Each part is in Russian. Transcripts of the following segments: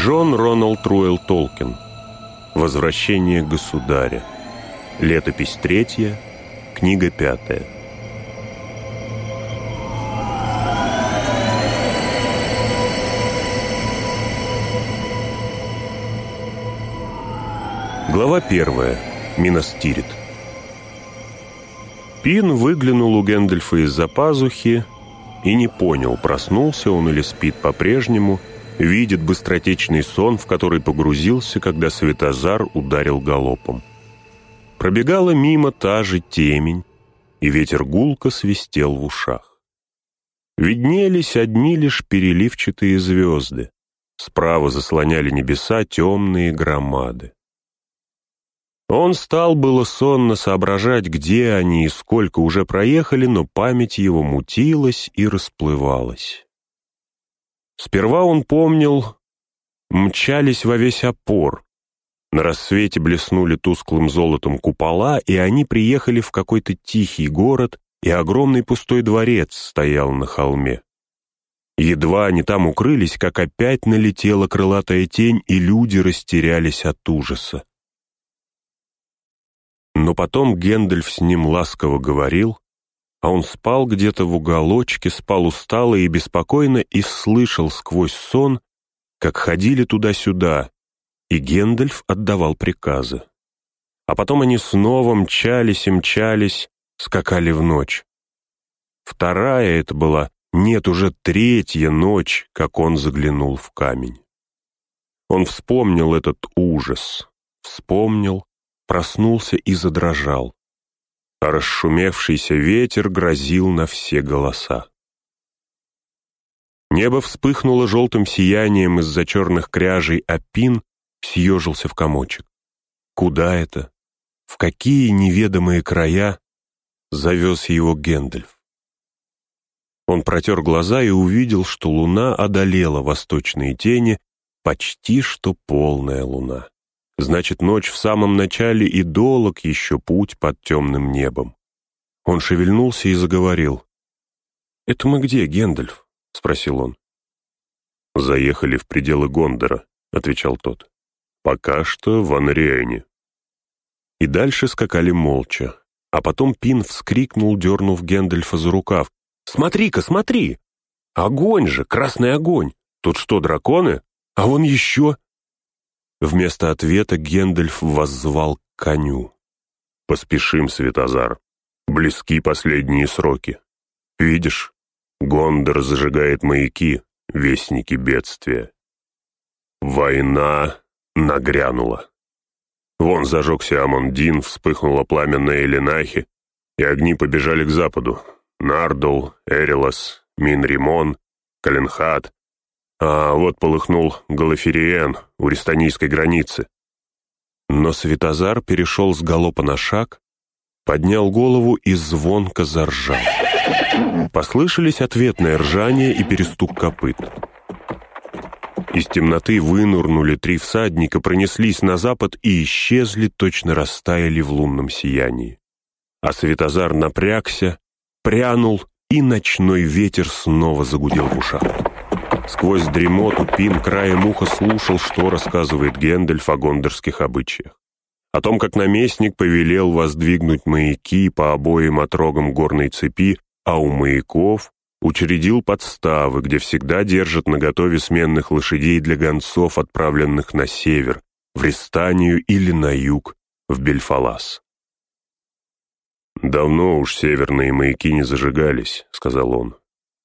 Джон Роналд Руэлл Толкин. Возвращение государя. Летопись третья, книга пятая. Глава первая. Минастирит. Пин выглянул у Гэндальфа из-за пазухи и не понял, проснулся он или спит по-прежнему, видит быстротечный сон, в который погрузился, когда Светозар ударил галопом. Пробегала мимо та же темень, и ветер гулко свистел в ушах. Виднелись одни лишь переливчатые звезды. Справа заслоняли небеса темные громады. Он стал было сонно соображать, где они и сколько уже проехали, но память его мутилась и расплывалась. Сперва он помнил, мчались во весь опор. На рассвете блеснули тусклым золотом купола, и они приехали в какой-то тихий город, и огромный пустой дворец стоял на холме. Едва они там укрылись, как опять налетела крылатая тень, и люди растерялись от ужаса. Но потом Гэндальф с ним ласково говорил, а он спал где-то в уголочке, спал устало и беспокойно и слышал сквозь сон, как ходили туда-сюда, и Гендальф отдавал приказы. А потом они снова мчались и мчались, скакали в ночь. Вторая это была, нет, уже третья ночь, как он заглянул в камень. Он вспомнил этот ужас, вспомнил, проснулся и задрожал а расшумевшийся ветер грозил на все голоса. Небо вспыхнуло желтым сиянием из-за черных кряжей, а Пин съежился в комочек. Куда это? В какие неведомые края завез его Гэндальф? Он протер глаза и увидел, что луна одолела восточные тени, почти что полная луна. Значит, ночь в самом начале и долог еще путь под темным небом. Он шевельнулся и заговорил. «Это мы где, Гендальф?» — спросил он. «Заехали в пределы Гондора», — отвечал тот. «Пока что в Анриэне». И дальше скакали молча. А потом Пин вскрикнул, дернув Гендальфа за рукав. «Смотри-ка, смотри! Огонь же, красный огонь! Тут что, драконы? А вон еще!» Вместо ответа Гендальф воззвал к коню. «Поспешим, Светозар. Близки последние сроки. Видишь, Гондор зажигает маяки, вестники бедствия. Война нагрянула. Вон зажегся Амондин, вспыхнула пламя на Элинахе, и огни побежали к западу. Нардул, Эрилос, Минримон, Каленхат, а вот полыхнул Галафериен у рестанийской границы. Но Светозар перешел с галопа на шаг, поднял голову и звонко заржал. Послышались ответное ржание и перестук копыт. Из темноты вынурнули три всадника, пронеслись на запад и исчезли, точно растаяли в лунном сиянии. А Светозар напрягся, прянул, и ночной ветер снова загудел в ушах. Сквозь дремоту Пин краем уха слушал, что рассказывает Гендальф о гондорских обычаях. О том, как наместник повелел воздвигнуть маяки по обоим отрогам горной цепи, а у маяков учредил подставы, где всегда держат наготове сменных лошадей для гонцов, отправленных на север, в Рестанию или на юг, в Бельфалас. «Давно уж северные маяки не зажигались», — сказал он.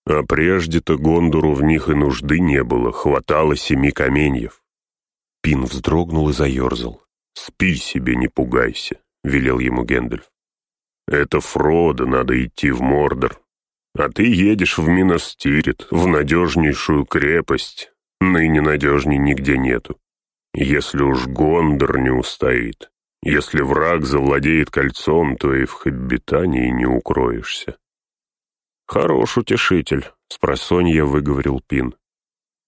А прежде-то Гондору в них и нужды не было, хватало семи каменьев. Пин вздрогнул и заерзал. «Спи себе, не пугайся», — велел ему Гэндальф. «Это Фродо, надо идти в Мордор. А ты едешь в Миностирит, в надежнейшую крепость. Ныне надежней нигде нету. Если уж Гондор не устоит, если враг завладеет кольцом, то и в Хоббитании не укроешься. «Хорош утешитель», — спросонья выговорил Пин.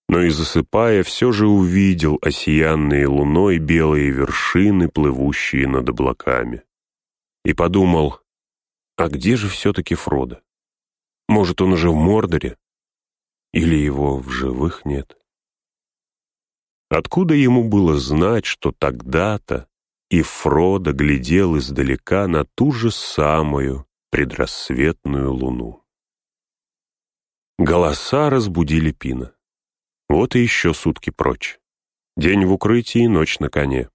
Но и засыпая, все же увидел осиянные луной белые вершины, плывущие над облаками. И подумал, а где же все-таки Фродо? Может, он уже в Мордоре? Или его в живых нет? Откуда ему было знать, что тогда-то и Фродо глядел издалека на ту же самую предрассветную луну? Голоса разбудили Пина. Вот и еще сутки прочь. День в укрытии, ночь на коне.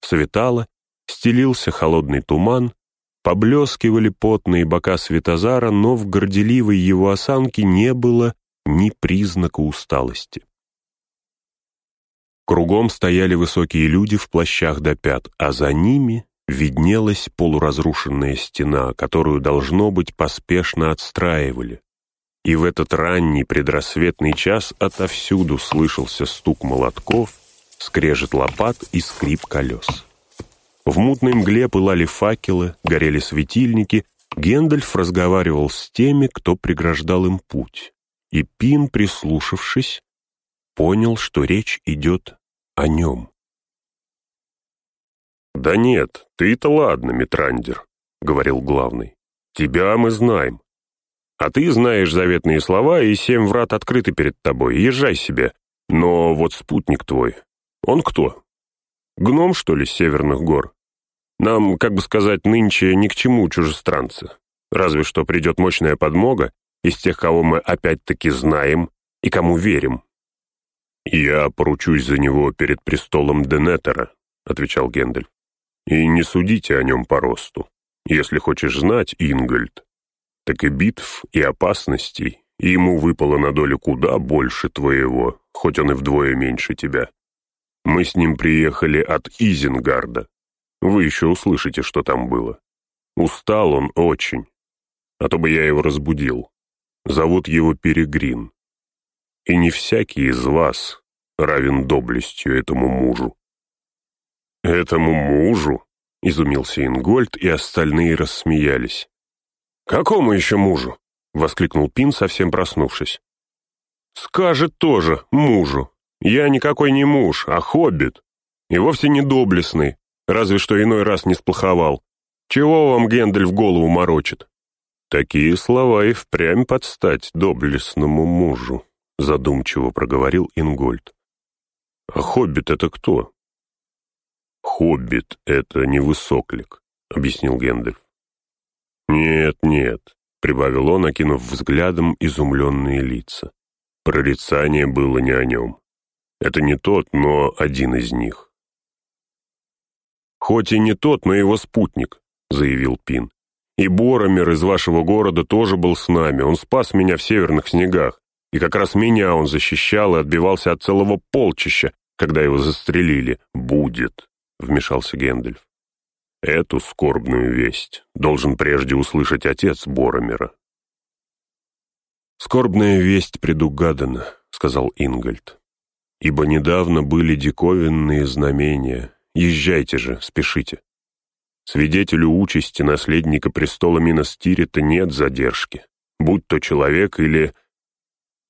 Светало, стелился холодный туман, поблескивали потные бока Светозара, но в горделивой его осанке не было ни признака усталости. Кругом стояли высокие люди в плащах до пят, а за ними виднелась полуразрушенная стена, которую, должно быть, поспешно отстраивали. И в этот ранний предрассветный час отовсюду слышался стук молотков, скрежет лопат и скрип колес. В мутной мгле пылали факелы, горели светильники, Гендальф разговаривал с теми, кто преграждал им путь. И Пин, прислушавшись, понял, что речь идет о нем. «Да нет, ты-то ладно, Митрандер», — говорил главный. «Тебя мы знаем. А ты знаешь заветные слова, и семь врат открыты перед тобой. Езжай себе. Но вот спутник твой, он кто? Гном, что ли, с северных гор? Нам, как бы сказать, нынче ни к чему чужестранцы. Разве что придет мощная подмога из тех, кого мы опять-таки знаем и кому верим. «Я поручусь за него перед престолом Денетера», — отвечал Гендальф. «И не судите о нем по росту. Если хочешь знать, Ингольд, так и битв, и опасностей, и ему выпало на долю куда больше твоего, хоть он и вдвое меньше тебя. Мы с ним приехали от Изенгарда. Вы еще услышите, что там было. Устал он очень, а то бы я его разбудил. Зовут его Перегрин и не всякий из вас равен доблестью этому мужу». «Этому мужу?» — изумился Ингольд, и остальные рассмеялись. «Какому еще мужу?» — воскликнул Пин, совсем проснувшись. «Скажет тоже мужу. Я никакой не муж, а хоббит. И вовсе не доблестный, разве что иной раз не сплоховал. Чего вам Гендель в голову морочит?» Такие слова и впрямь подстать доблестному мужу задумчиво проговорил Ингольд. «А хоббит это кто?» «Хоббит — это не высоклик», — объяснил Гендальф. «Нет, нет», — прибавил он, окинув взглядом изумленные лица. Прорицание было не о нем. Это не тот, но один из них. «Хоть и не тот, но его спутник», — заявил Пин. «И Боромер из вашего города тоже был с нами. Он спас меня в северных снегах. И как раз меня он защищал и отбивался от целого полчища, когда его застрелили. «Будет», — вмешался Гэндальф. «Эту скорбную весть должен прежде услышать отец Боромера». «Скорбная весть предугадана», — сказал Ингольд. «Ибо недавно были диковинные знамения. Езжайте же, спешите. Свидетелю участи наследника престола Минастирита нет задержки, будь то человек или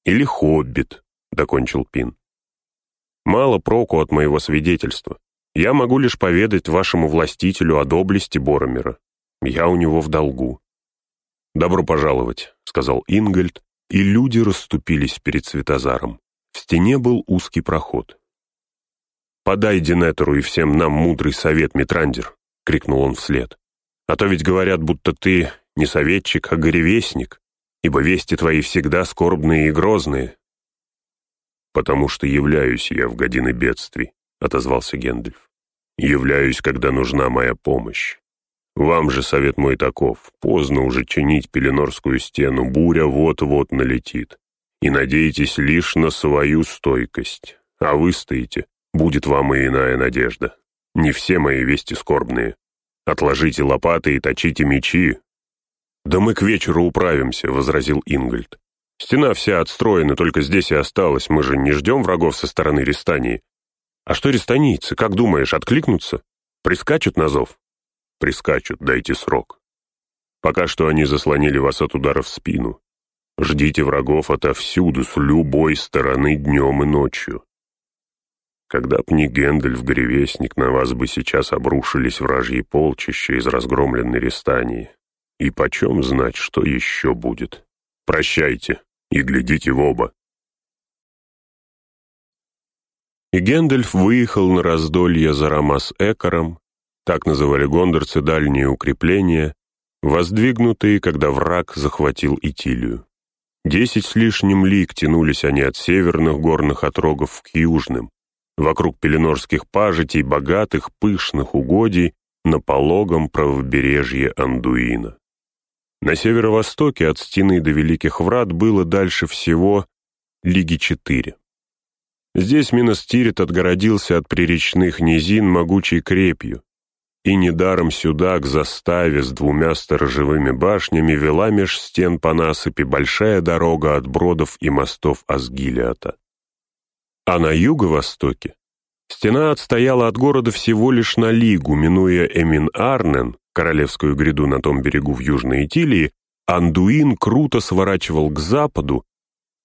или хоббит», — докончил Пин. «Мало проку от моего свидетельства. Я могу лишь поведать вашему властителю о доблести Боромера. Я у него в долгу». «Добро пожаловать», — сказал Ингольд, и люди расступились перед Светозаром. В стене был узкий проход. «Подай Динетеру и всем нам мудрый совет, Митрандер», — крикнул он вслед. «А то ведь говорят, будто ты не советчик, а горевестник ибо вести твои всегда скорбные и грозные». «Потому что являюсь я в годины бедствий», — отозвался Гендальф. «Являюсь, когда нужна моя помощь. Вам же совет мой таков, поздно уже чинить Пеленорскую стену, буря вот-вот налетит. И надейтесь лишь на свою стойкость. А вы стоите, будет вам и иная надежда. Не все мои вести скорбные. Отложите лопаты и точите мечи, «Да мы к вечеру управимся», — возразил Ингольд. «Стена вся отстроена, только здесь и осталась. Мы же не ждем врагов со стороны Рестании. А что рестанийцы, как думаешь, откликнутся? Прискачут на зов?» «Прискачут, дайте срок. Пока что они заслонили вас от удара в спину. Ждите врагов отовсюду, с любой стороны, днем и ночью. Когда б не Гендальф Гревестник, на вас бы сейчас обрушились вражьи полчища из разгромленной Рестании. И почем знать, что еще будет? Прощайте и глядите в оба. И Гэндальф выехал на раздолье за Рамас-Экором, так называли гондорцы дальние укрепления, воздвигнутые, когда враг захватил Итилию. Десять с лишним лиг тянулись они от северных горных отрогов к южным, вокруг пеленорских пажитей, богатых, пышных угодий на пологом правобережье Андуина. На северо-востоке от стены до Великих Врат было дальше всего Лиги четыре. Здесь Миностирит отгородился от приречных низин могучей крепью, и недаром сюда, к заставе с двумя сторожевыми башнями, вела меж стен по насыпи большая дорога от бродов и мостов Асгилиата. А на юго-востоке стена отстояла от города всего лишь на лигу, минуя Эмин-Арнен, королевскую гряду на том берегу в Южной Итилии, Андуин круто сворачивал к западу,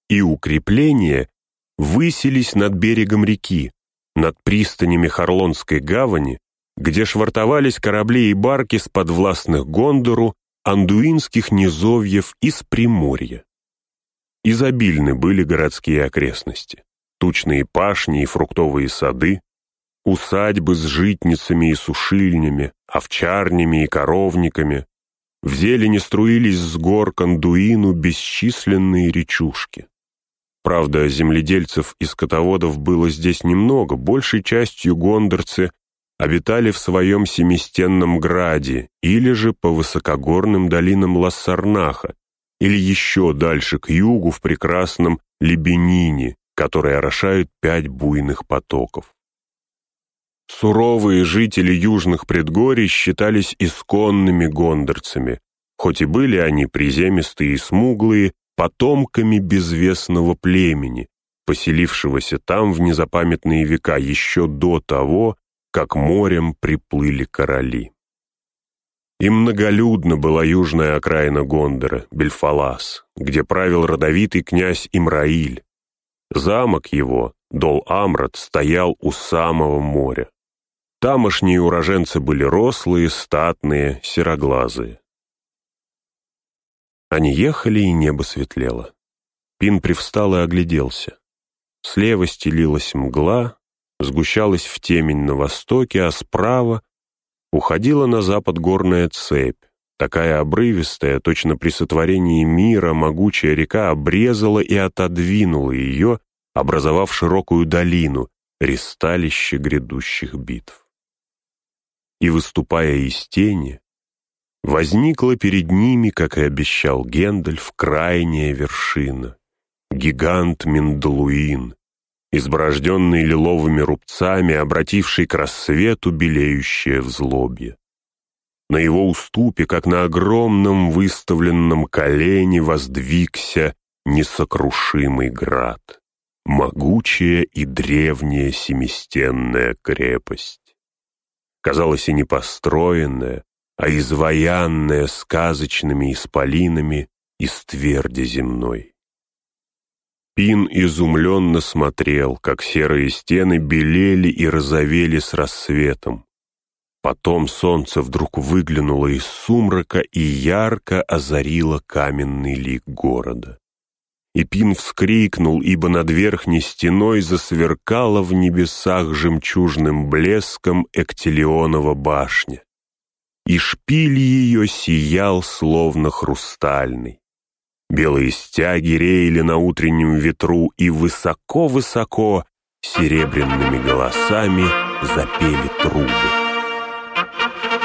и укрепления высились над берегом реки, над пристанями Харлонской гавани, где швартовались корабли и барки с подвластных Гондору, андуинских низовьев из Приморья. Изобильны были городские окрестности, тучные пашни и фруктовые сады, усадьбы с житницами и сушильнями, овчарнями и коровниками. В зелени струились с гор к Андуину бесчисленные речушки. Правда, земледельцев и скотоводов было здесь немного, большей частью гондорцы обитали в своем семистенном граде или же по высокогорным долинам Лассарнаха, или еще дальше к югу в прекрасном Лебенине, который орошают пять буйных потоков. Суровые жители южных предгорий считались исконными гондорцами, хоть и были они приземистые и смуглые, потомками безвестного племени, поселившегося там в незапамятные века еще до того, как морем приплыли короли. И многолюдна была южная окраина Гондора, Бельфалас, где правил родовитый князь Имраиль. Замок его, Дол-Амрат, стоял у самого моря. Тамошние уроженцы были рослые, статные, сероглазые. Они ехали, и небо светлело. Пин привстал и огляделся. Слева стелилась мгла, сгущалась в темень на востоке, а справа уходила на запад горная цепь. Такая обрывистая, точно при сотворении мира, могучая река обрезала и отодвинула ее, образовав широкую долину, ресталище грядущих битв. И, выступая из тени, возникла перед ними, как и обещал Гендальф, крайняя вершина. Гигант Миндалуин, изборожденный лиловыми рубцами, обративший к рассвету белеющее в злобье. На его уступе, как на огромном выставленном колене, воздвигся несокрушимый град, могучая и древняя семистенная крепость. Казалось, и не построенная, а изваянная сказочными исполинами из тверди земной. Пин изумленно смотрел, как серые стены белели и розовели с рассветом. Потом солнце вдруг выглянуло из сумрака и ярко озарило каменный лик города. И Пин вскрикнул, ибо над верхней стеной засверкала в небесах жемчужным блеском Эктилионова башня и шпиль ее сиял, словно хрустальный. Белые стяги реяли на утреннем ветру, и высоко-высоко серебряными голосами запели трубы.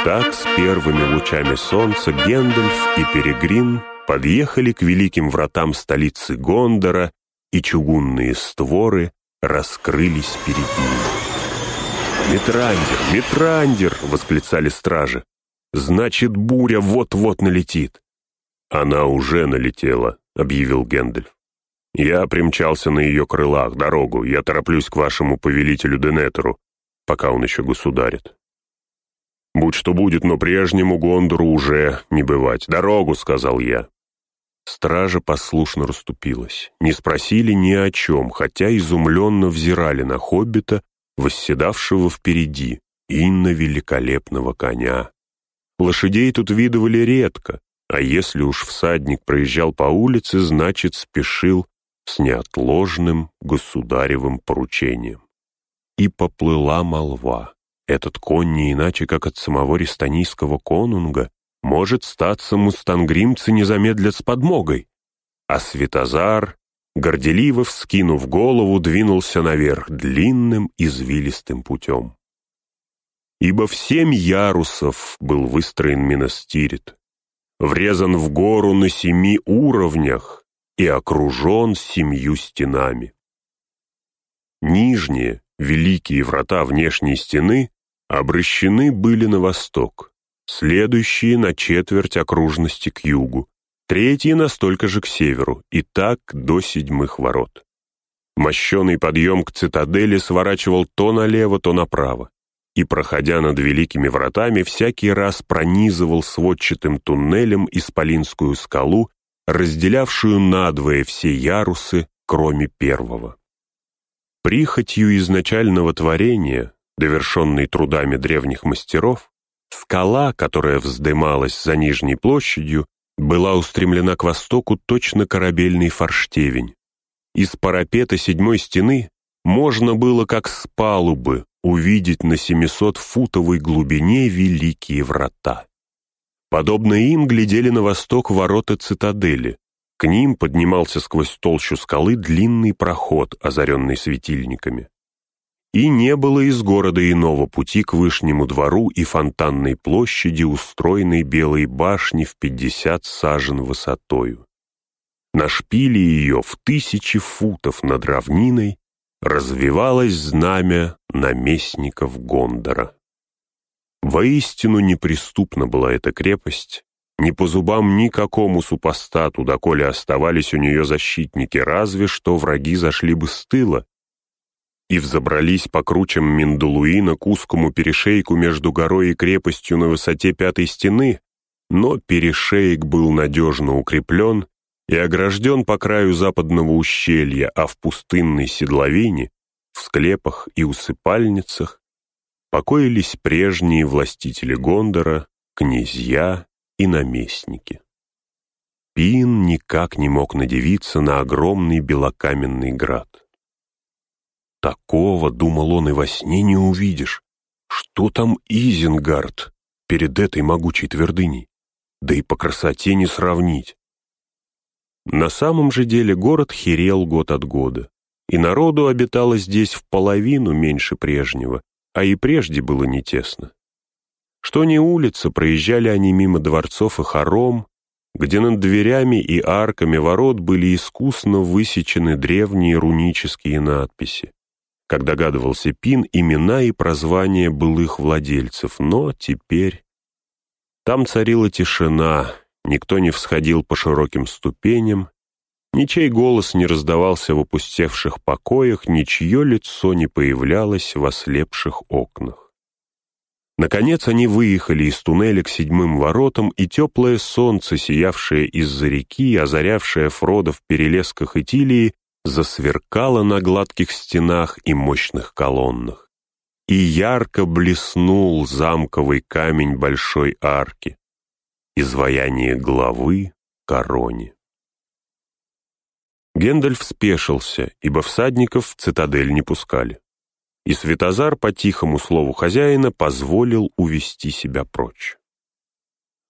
Так с первыми лучами солнца Гендальф и Перегрин подъехали к великим вратам столицы Гондора, и чугунные створы раскрылись перед ними. «Митрандир! Митрандир!» — восклицали стражи. Значит, буря вот-вот налетит. Она уже налетела, объявил Гэндальф. Я примчался на ее крылах, дорогу. Я тороплюсь к вашему повелителю Денетору, пока он еще государит. Будь что будет, но прежнему Гондору уже не бывать. Дорогу, сказал я. Стража послушно расступилась. Не спросили ни о чем, хотя изумленно взирали на хоббита, восседавшего впереди, и на великолепного коня. Лошадей тут видывали редко, а если уж всадник проезжал по улице, значит, спешил с неотложным государевым поручением. и поплыла молва. Этот конь не иначе, как от самого рестанийского конунга, может статься мустангримцы не с подмогой. А Светозар, горделиво вскинув голову, двинулся наверх длинным извилистым путем. Ибо в семь ярусов был выстроен Минастирит, врезан в гору на семи уровнях и окружен семью стенами. Нижние, великие врата внешней стены обращены были на восток, следующие на четверть окружности к югу, третьи настолько же к северу, и так до седьмых ворот. Мощеный подъем к цитадели сворачивал то налево, то направо, и, проходя над великими вратами, всякий раз пронизывал сводчатым туннелем исполинскую скалу, разделявшую надвое все ярусы, кроме первого. Прихотью изначального творения, довершенной трудами древних мастеров, скала, которая вздымалась за нижней площадью, была устремлена к востоку точно корабельный форштевень. Из парапета седьмой стены можно было, как с палубы, увидеть на 700-футовой глубине великие врата. Подобно им глядели на восток ворота цитадели, к ним поднимался сквозь толщу скалы длинный проход, озаренный светильниками. И не было из города иного пути к Вышнему двору и фонтанной площади, устроенной белой башни в пятьдесят сажен высотою. На шпиле ее в тысячи футов над равниной развивалось знамя наместников Гондора. Воистину неприступна была эта крепость, не по зубам никакому супостату, доколе оставались у нее защитники, разве что враги зашли бы с тыла и взобрались по кручам Миндулуина к узкому перешейку между горой и крепостью на высоте пятой стены, но перешейк был надежно укреплен и огражден по краю западного ущелья, а в пустынной седловине, в склепах и усыпальницах покоились прежние властители Гондора, князья и наместники. Пин никак не мог надевиться на огромный белокаменный град. Такого, думал он, и во сне не увидишь. Что там Изенгард перед этой могучей твердыней? Да и по красоте не сравнить. На самом же деле город херел год от года, и народу обитало здесь в половину меньше прежнего, а и прежде было не тесно. Что не улица, проезжали они мимо дворцов и хором, где над дверями и арками ворот были искусно высечены древние рунические надписи. Как догадывался Пин, имена и прозвания былых владельцев, но теперь... Там царила тишина, никто не всходил по широким ступеням, ничей голос не раздавался в опустевших покоях, ничье лицо не появлялось в ослепших окнах. Наконец они выехали из туннеля к седьмым воротам, и теплое солнце, сиявшее из-за реки, озарявшее Фрода в перелесках Итилии, засверкало на гладких стенах и мощных колоннах. И ярко блеснул замковый камень большой арки, изваяние главы короне. Гендальф спешился, ибо всадников в цитадель не пускали и Светозар по тихому слову хозяина позволил увести себя прочь.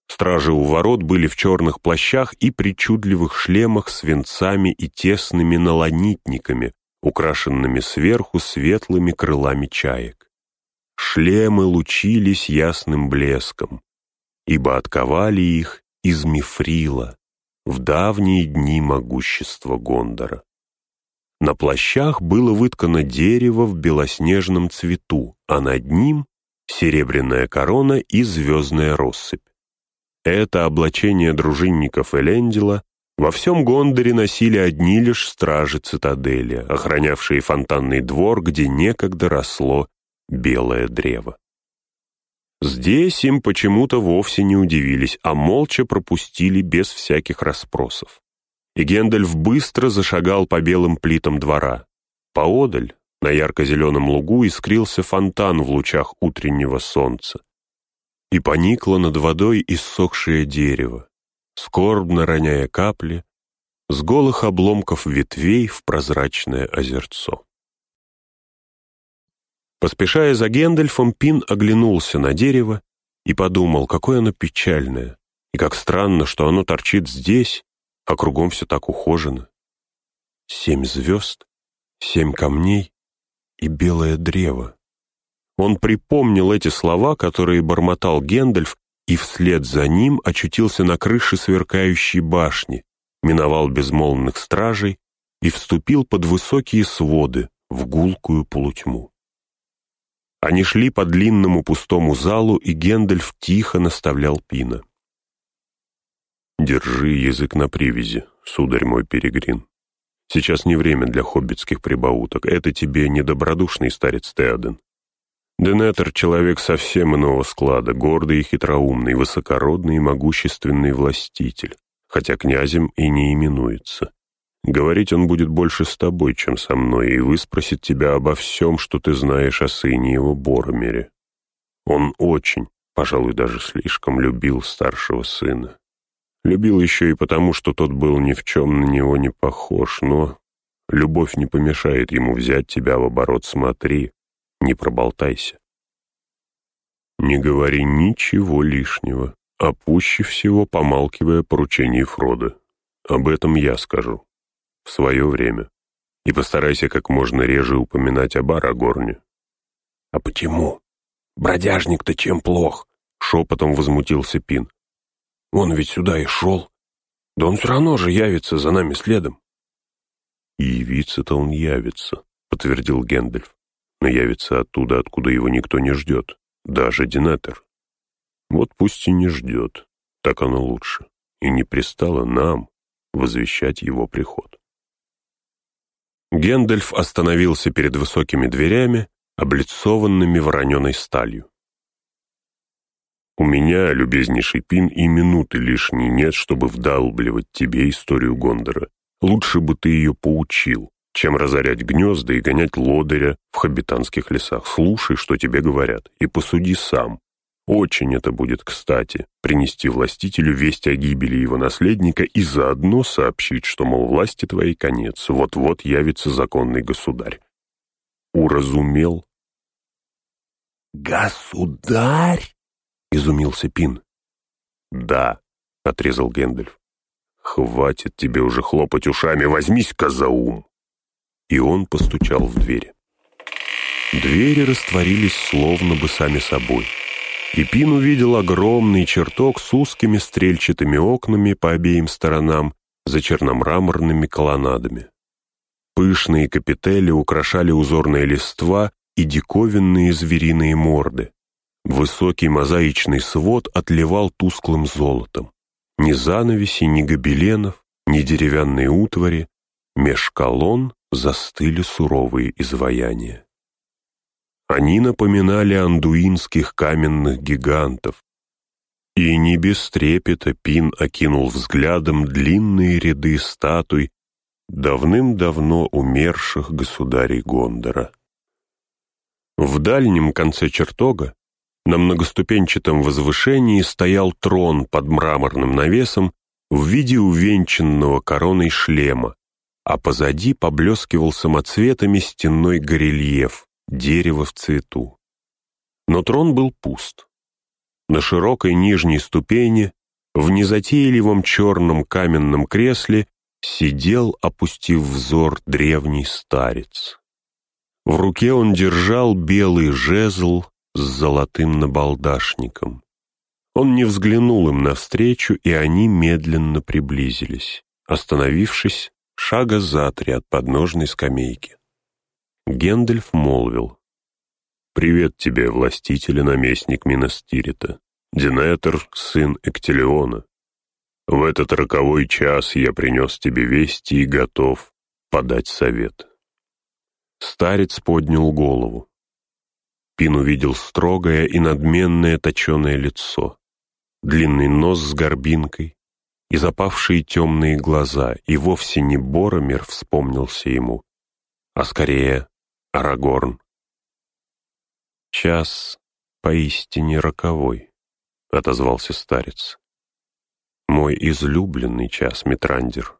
Стражи у ворот были в черных плащах и причудливых шлемах с венцами и тесными налонитниками, украшенными сверху светлыми крылами чаек. Шлемы лучились ясным блеском, ибо отковали их из мифрила в давние дни могущества Гондора. На плащах было выткано дерево в белоснежном цвету, а над ним серебряная корона и звездная россыпь. Это облачение дружинников Элендила во всем Гондоре носили одни лишь стражи цитадели, охранявшие фонтанный двор, где некогда росло белое древо. Здесь им почему-то вовсе не удивились, а молча пропустили без всяких расспросов и Гендальф быстро зашагал по белым плитам двора. Поодаль, на ярко-зеленом лугу, искрился фонтан в лучах утреннего солнца. И поникло над водой иссохшее дерево, скорбно роняя капли, с голых обломков ветвей в прозрачное озерцо. Поспешая за Гендальфом, Пин оглянулся на дерево и подумал, какое оно печальное, и как странно, что оно торчит здесь, а кругом все так ухожено. Семь звезд, семь камней и белое древо. Он припомнил эти слова, которые бормотал Гендальф, и вслед за ним очутился на крыше сверкающей башни, миновал безмолвных стражей и вступил под высокие своды в гулкую полутьму. Они шли по длинному пустому залу, и Гендальф тихо наставлял Пина. «Держи язык на привязи, сударь мой перегрин. Сейчас не время для хоббитских прибауток, это тебе недобродушный старец Теоден. Денетер — человек совсем иного склада, гордый и хитроумный, высокородный и могущественный властитель, хотя князем и не именуется. Говорить он будет больше с тобой, чем со мной, и выспросит тебя обо всем, что ты знаешь о сыне его Боромере. Он очень, пожалуй, даже слишком любил старшего сына. Любил еще и потому, что тот был ни в чем на него не похож, но любовь не помешает ему взять тебя в оборот смотри, не проболтайся. Не говори ничего лишнего, а пуще всего помалкивая поручении Фрода. Об этом я скажу свое время. И постарайся как можно реже упоминать об Арагорне». «А почему? Бродяжник-то чем плох?» — шепотом возмутился Пин. «Он ведь сюда и шел. Да он все равно же явится за нами следом». «И явиться-то он явится», — подтвердил Гэндальф. «Но явится оттуда, откуда его никто не ждет, даже Динатор. Вот пусть и не ждет, так оно лучше, и не пристало нам возвещать его приход». Гендальф остановился перед высокими дверями, облицованными вороненой сталью. «У меня, любезнейший Пин, и минуты лишней нет, чтобы вдалбливать тебе историю Гондора. Лучше бы ты ее поучил, чем разорять гнезда и гонять лодыря в хоббитанских лесах. Слушай, что тебе говорят, и посуди сам, очень это будет кстати, принести властителю весть о гибели его наследника и заодно сообщить, что, мол, власти твоей конец, вот-вот явится законный государь. Уразумел? «Государь?» — изумился Пин. «Да», — отрезал Гэндальф. «Хватит тебе уже хлопать ушами, возьмись-ка за ум!» И он постучал в дверь. Двери растворились словно бы сами собой — и Пин увидел огромный чертог с узкими стрельчатыми окнами по обеим сторонам за черномраморными колоннадами. Пышные капители украшали узорные листва и диковинные звериные морды. Высокий мозаичный свод отливал тусклым золотом. Ни занавеси, ни гобеленов, ни деревянные утвари, меж колонн застыли суровые изваяния. Они напоминали андуинских каменных гигантов. И не без трепета Пин окинул взглядом длинные ряды статуй давным-давно умерших государей Гондора. В дальнем конце чертога на многоступенчатом возвышении стоял трон под мраморным навесом в виде увенчанного короной шлема, а позади поблескивал самоцветами стенной горельеф, дерево в цвету. Но трон был пуст. На широкой нижней ступени, в незатейливом черном каменном кресле, сидел, опустив взор, древний старец. В руке он держал белый жезл с золотым набалдашником. Он не взглянул им навстречу, и они медленно приблизились, остановившись шага за три от подножной скамейки. Гендальф молвил. «Привет тебе, властитель и наместник Минастирита, Динетер, сын Эктелиона. В этот роковой час я принес тебе вести и готов подать совет». Старец поднял голову. Пин увидел строгое и надменное точеное лицо, длинный нос с горбинкой и запавшие темные глаза, и вовсе не Боромер вспомнился ему, а скорее Арагорн. «Час поистине роковой», — отозвался старец. «Мой излюбленный час, Митрандер.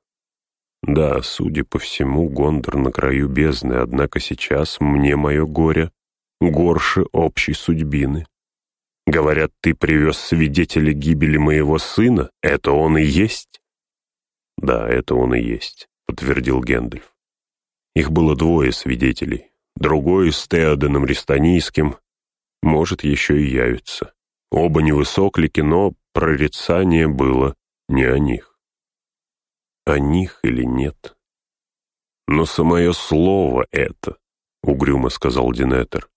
Да, судя по всему, Гондор на краю бездны, однако сейчас мне мое горе горше общей судьбины. Говорят, ты привез свидетеля гибели моего сына? Это он и есть?» «Да, это он и есть», — подтвердил Гэндальф. Их было двое свидетелей. Другой с Теоденом Ристанийским, может, еще и явится. Оба невысоклики, но прорицание было не о них. О них или нет? Но самое слово это, — угрюмо сказал Динетер.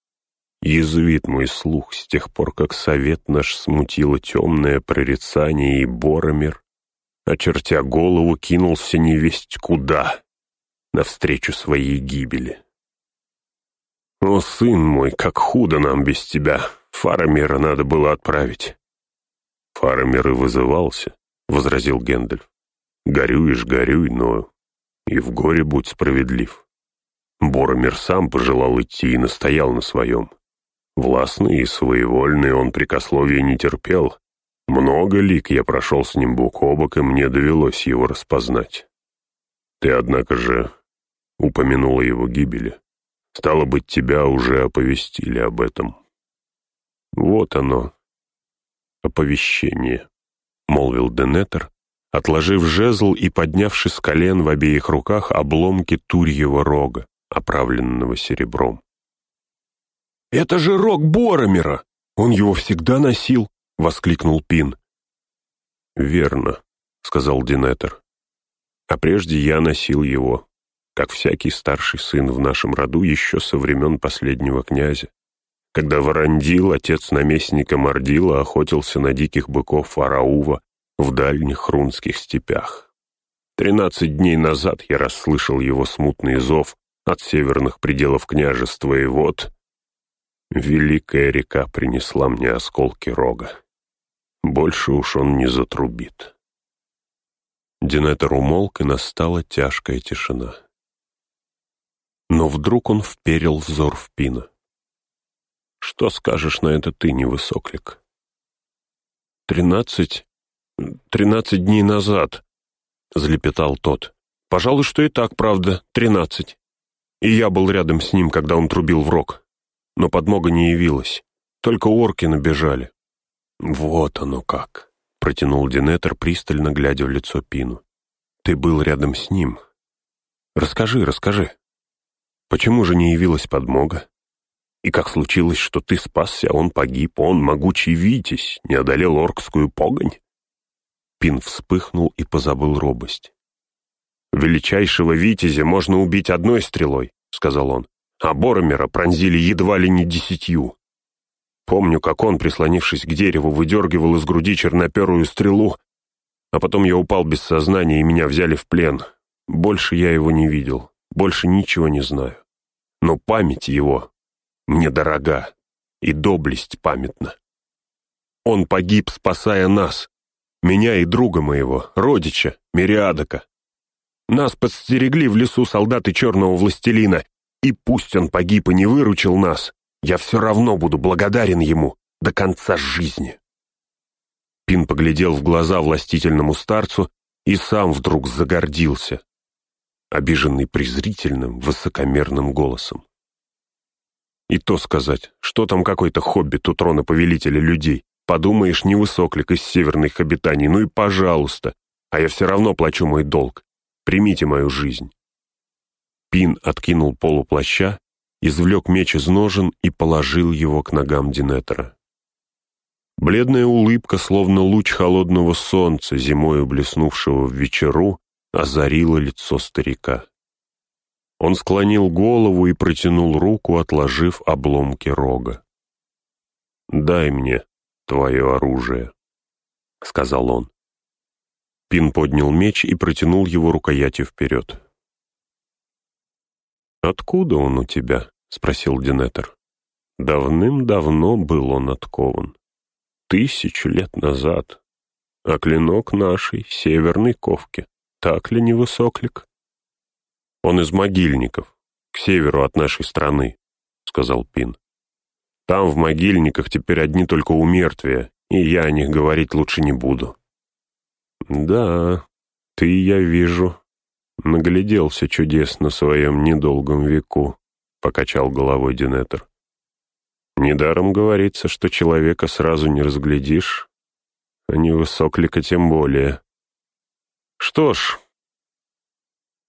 Язвит мой слух с тех пор, как совет наш смутило темное прорицание и Боромир, очертя голову, кинулся невесть куда, навстречу своей гибели. «О, сын мой, как худо нам без тебя! Фарамира надо было отправить!» «Фарамир и вызывался», — возразил Гэндальф. «Горюешь, горюй, но и в горе будь справедлив. Боромир сам пожелал идти и настоял на своем. Властный и своевольный он прикословия не терпел. Много лик я прошел с ним бок о бок, и мне довелось его распознать. Ты, однако же, упомянула его гибели. Стало быть, тебя уже оповестили об этом. Вот оно, оповещение, — молвил Денетер, отложив жезл и поднявшись с колен в обеих руках обломки турьего рога, оправленного серебром. «Это же рог Боромера! Он его всегда носил!» — воскликнул Пин. «Верно», — сказал Динетер. «А прежде я носил его, как всякий старший сын в нашем роду еще со времен последнего князя, когда Варандил, отец наместника Мордила, охотился на диких быков Фараува в дальних хрунских степях. Тринадцать дней назад я расслышал его смутный зов от северных пределов княжества, и вот Великая река принесла мне осколки рога. Больше уж он не затрубит. Динетер умолк, и настала тяжкая тишина. Но вдруг он вперил взор в Пина. «Что скажешь на это ты, невысоклик?» «Тринадцать... тринадцать дней назад», — залепетал тот. «Пожалуй, что и так, правда, тринадцать. И я был рядом с ним, когда он трубил в рог но подмога не явилась. Только орки набежали. «Вот оно как», — протянул Динетер, пристально глядя в лицо Пину. «Ты был рядом с ним. Расскажи, расскажи. Почему же не явилась подмога? И как случилось, что ты спасся, а он погиб, он, могучий Витязь, не одолел оркскую погонь?» Пин вспыхнул и позабыл робость. «Величайшего Витязя можно убить одной стрелой», — сказал он а Боромера пронзили едва ли не десятью. Помню, как он, прислонившись к дереву, выдергивал из груди черноперую стрелу, а потом я упал без сознания, и меня взяли в плен. Больше я его не видел, больше ничего не знаю. Но память его мне дорога, и доблесть памятна. Он погиб, спасая нас, меня и друга моего, родича, Мириадока. Нас подстерегли в лесу солдаты черного властелина, и пусть он погиб и не выручил нас, я все равно буду благодарен ему до конца жизни. Пин поглядел в глаза властительному старцу и сам вдруг загордился, обиженный презрительным, высокомерным голосом. И то сказать, что там какой-то хоббит у трона повелителя людей. Подумаешь, невысоклик из северных обитаний, ну и пожалуйста, а я все равно плачу мой долг. Примите мою жизнь. Пин откинул полуплаща, извлек меч из ножен и положил его к ногам Динетера. Бледная улыбка, словно луч холодного солнца, зимою блеснувшего в вечеру, озарила лицо старика. Он склонил голову и протянул руку, отложив обломки рога. «Дай мне твое оружие», — сказал он. Пин поднял меч и протянул его рукоятью вперед. «Откуда он у тебя?» — спросил Динетер. Давным-давно был он откован. Тысячу лет назад. А клинок нашей, северной ковки. Так ли невысоклик? Он из могильников, к северу от нашей страны, — сказал Пин. Там в могильниках теперь одни только умертвия, и я о них говорить лучше не буду. Да, ты, я вижу, Нагляделся чудес на своем недолгом веку, — покачал головой Динетер. Недаром говорится, что человека сразу не разглядишь, а не высоклика тем более. Что ж,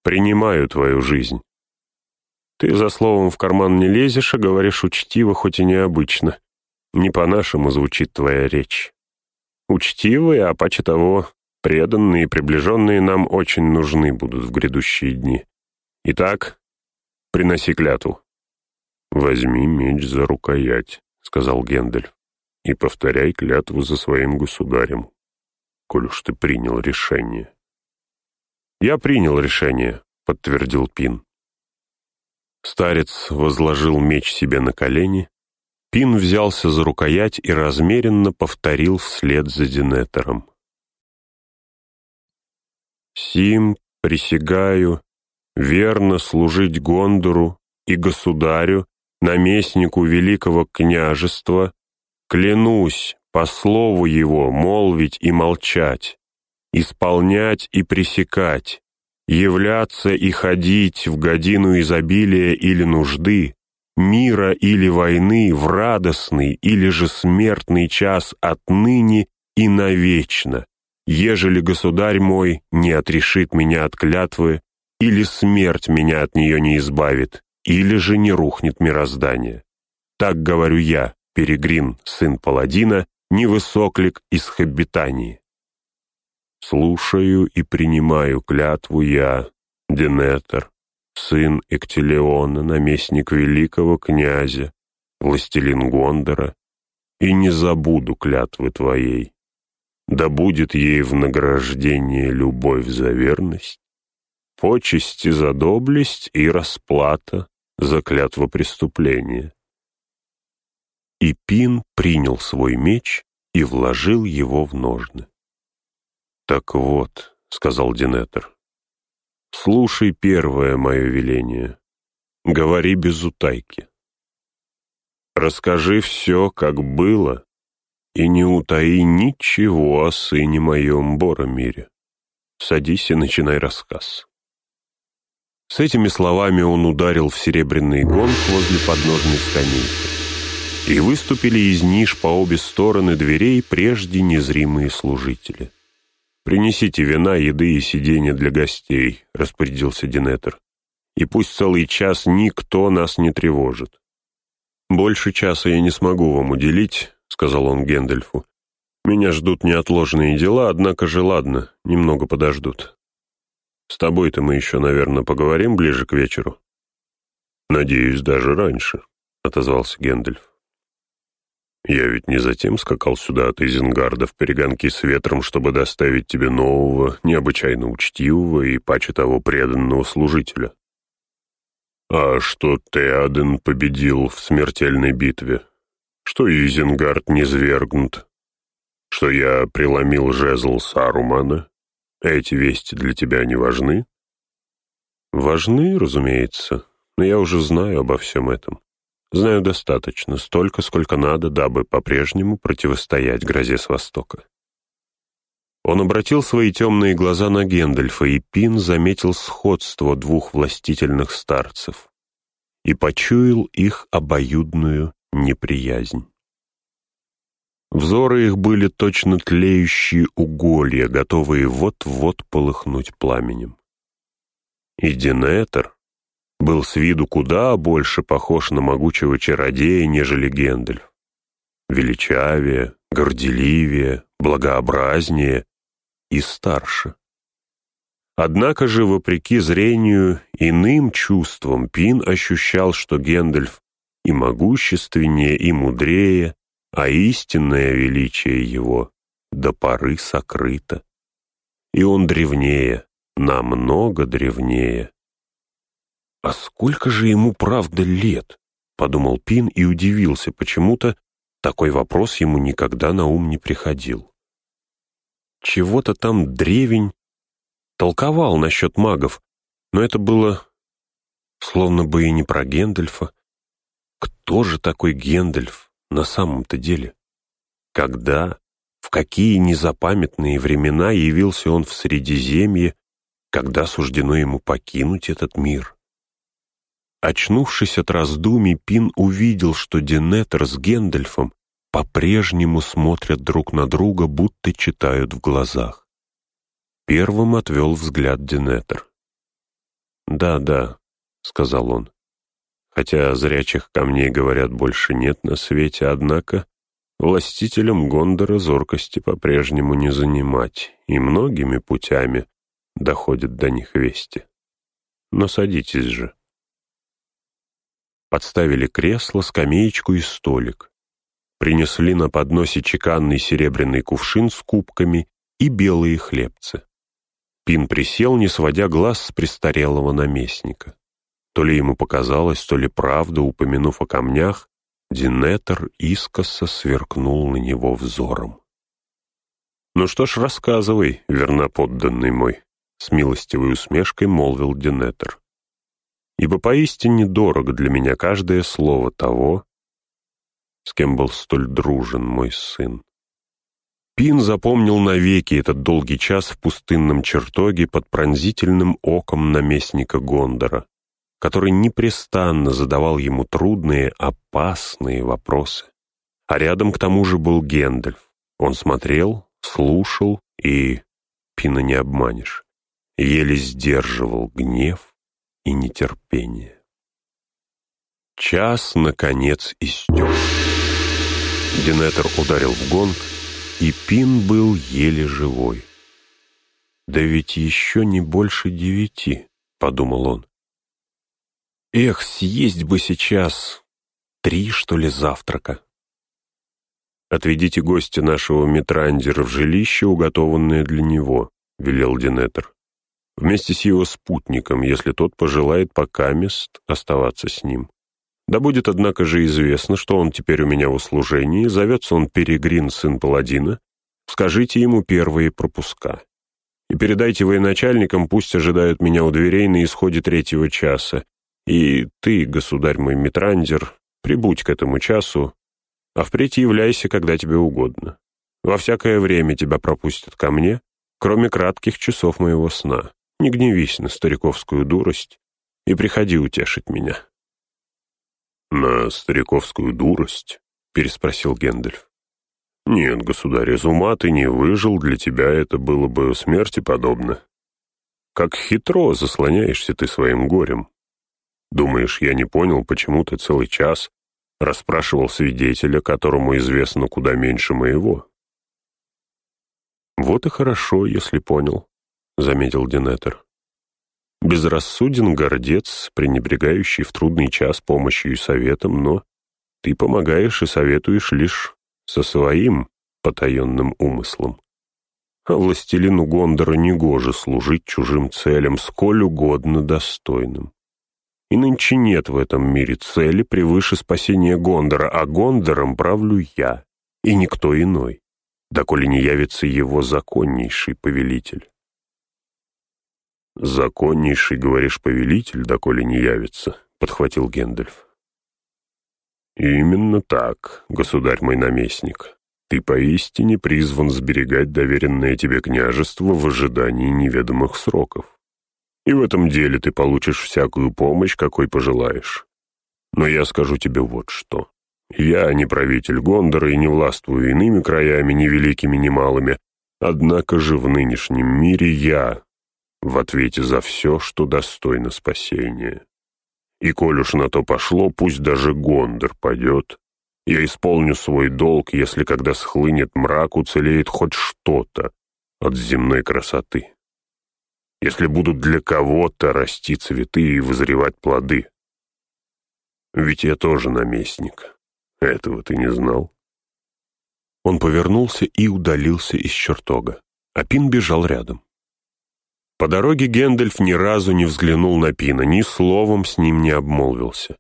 принимаю твою жизнь. Ты за словом в карман не лезешь, а говоришь учтиво, хоть и необычно. Не по-нашему звучит твоя речь. Учтивые, а паче того, преданные и приближенные нам очень нужны будут в грядущие дни. Итак, приноси клятву. «Возьми меч за рукоять», — сказал Гендальф, «и повторяй клятву за своим государем, коль уж ты принял решение». «Я принял решение», — подтвердил Пин. Старец возложил меч себе на колени, Пин взялся за рукоять и размеренно повторил вслед за Динетором. «Сим, присягаю, верно служить Гондору и государю наместнику великого княжества, клянусь по слову его молвить и молчать, исполнять и пресекать, являться и ходить в годину изобилия или нужды, мира или войны в радостный или же смертный час отныне и навечно, ежели государь мой не отрешит меня от клятвы или смерть меня от нее не избавит, или же не рухнет мироздание. Так говорю я, Перегрин, сын Паладина, невысоклик из Хабитании. Слушаю и принимаю клятву я, Денетер, сын Эктилеона, наместник великого князя, властелин Гондора, и не забуду клятвы твоей. Да будет ей в награждение любовь за верность, почести за доблесть и расплата за клятво преступления. И Пин принял свой меч и вложил его в ножны. «Так вот», — сказал Динетер, — «слушай первое мое веление. Говори без утайки. Расскажи все, как было, и не утаи ничего о сыне моем Боромире. Садись и начинай рассказ». С этими словами он ударил в серебряный гонг возле подножной скамейки. И выступили из ниш по обе стороны дверей прежде незримые служители. «Принесите вина, еды и сиденья для гостей», — распорядился Динетер. «И пусть целый час никто нас не тревожит». «Больше часа я не смогу вам уделить», — сказал он Гендальфу. «Меня ждут неотложные дела, однако же ладно, немного подождут. С тобой-то мы еще, наверное, поговорим ближе к вечеру. Надеюсь, даже раньше, — отозвался Гэндальф. Я ведь не затем скакал сюда от Изенгарда в перегонки с ветром, чтобы доставить тебе нового, необычайно учтивого и паче того преданного служителя. А что Теаден победил в смертельной битве? Что Изенгард не свергнут? Что я преломил жезл Сарумана? Эти вести для тебя не важны? Важны, разумеется, но я уже знаю обо всем этом. Знаю достаточно, столько, сколько надо, дабы по-прежнему противостоять грозе с востока. Он обратил свои темные глаза на Гендальфа, и Пин заметил сходство двух властительных старцев и почуял их обоюдную неприязнь. Взоры их были точно тлеющие уголья, готовые вот-вот полыхнуть пламенем. И Динетер был с виду куда больше похож на могучего чародея, нежели Гендальф. Величавее, горделивее, благообразнее и старше. Однако же, вопреки зрению, иным чувством Пин ощущал, что Гендальф и могущественнее, и мудрее, а истинное величие его до поры сокрыто. И он древнее, намного древнее. «А сколько же ему правда лет?» — подумал Пин и удивился почему-то, такой вопрос ему никогда на ум не приходил. Чего-то там древень толковал насчет магов, но это было словно бы и не про Гендальфа. Кто же такой Гендальф? на самом-то деле? Когда, в какие незапамятные времена явился он в Средиземье, когда суждено ему покинуть этот мир? Очнувшись от раздумий, Пин увидел, что Динетер с Гендальфом по-прежнему смотрят друг на друга, будто читают в глазах. Первым отвел взгляд Динетер. «Да, да», — сказал он. «Хотя зрячих камней, говорят, больше нет на свете, однако властителям Гондора зоркости по-прежнему не занимать, и многими путями доходят до них вести. Но садитесь же». Подставили кресло, скамеечку и столик. Принесли на подносе чеканный серебряный кувшин с кубками и белые хлебцы. Пин присел, не сводя глаз с престарелого наместника. То ли ему показалось, то ли правда, упомянув о камнях, Динетер искоса сверкнул на него взором. «Ну что ж, рассказывай, верноподданный мой», — с милостивой усмешкой молвил Динетер ибо поистине дорого для меня каждое слово того, с кем был столь дружен мой сын. Пин запомнил навеки этот долгий час в пустынном чертоге под пронзительным оком наместника Гондора, который непрестанно задавал ему трудные, опасные вопросы. А рядом к тому же был Гендальф. Он смотрел, слушал и, Пина не обманешь, еле сдерживал гнев и нетерпение. Час, наконец, истек. Динетер ударил в гонг, и Пин был еле живой. «Да ведь еще не больше девяти», — подумал он. «Эх, съесть бы сейчас три, что ли, завтрака». «Отведите гостя нашего Митрандера в жилище, уготованное для него», — велел Динетер вместе с его спутником, если тот пожелает пока мест оставаться с ним. Да будет, однако же, известно, что он теперь у меня в услужении, зовется он Перегрин, сын паладина. Скажите ему первые пропуска. И передайте военачальникам, пусть ожидают меня у дверей на исходе третьего часа. И ты, государь мой Митрандер, прибудь к этому часу, а впредь являйся, когда тебе угодно. Во всякое время тебя пропустят ко мне, кроме кратких часов моего сна. Не гневись на стариковскую дурость и приходи утешить меня». «На стариковскую дурость?» — переспросил Гендальф. «Нет, государь, из ума ты не выжил, для тебя это было бы смерти подобно. Как хитро заслоняешься ты своим горем. Думаешь, я не понял, почему ты целый час расспрашивал свидетеля, которому известно куда меньше моего?» «Вот и хорошо, если понял», — заметил Динетер. «Безрассуден гордец, пренебрегающий в трудный час помощью и советом, но ты помогаешь и советуешь лишь со своим потаенным умыслом. А властелину Гондора негоже служить чужим целям, сколь угодно достойным. И нынче нет в этом мире цели превыше спасения Гондора, а Гондором правлю я, и никто иной, доколе не явится его законнейший повелитель. «Законнейший, говоришь, повелитель, доколе не явится», — подхватил Гендальф. «Именно так, государь мой наместник. Ты поистине призван сберегать доверенное тебе княжество в ожидании неведомых сроков. И в этом деле ты получишь всякую помощь, какой пожелаешь. Но я скажу тебе вот что. Я не правитель Гондора и не властвую иными краями, ни великими, ни малыми, однако же в нынешнем мире я в ответе за все, что достойно спасения. И коль уж на то пошло, пусть даже Гондор падет. Я исполню свой долг, если когда схлынет мрак, уцелеет хоть что-то от земной красоты. Если будут для кого-то расти цветы и вызревать плоды. Ведь я тоже наместник. Этого ты не знал? Он повернулся и удалился из чертога. а Пин бежал рядом. По дороге Гэндальф ни разу не взглянул на Пина, ни словом с ним не обмолвился.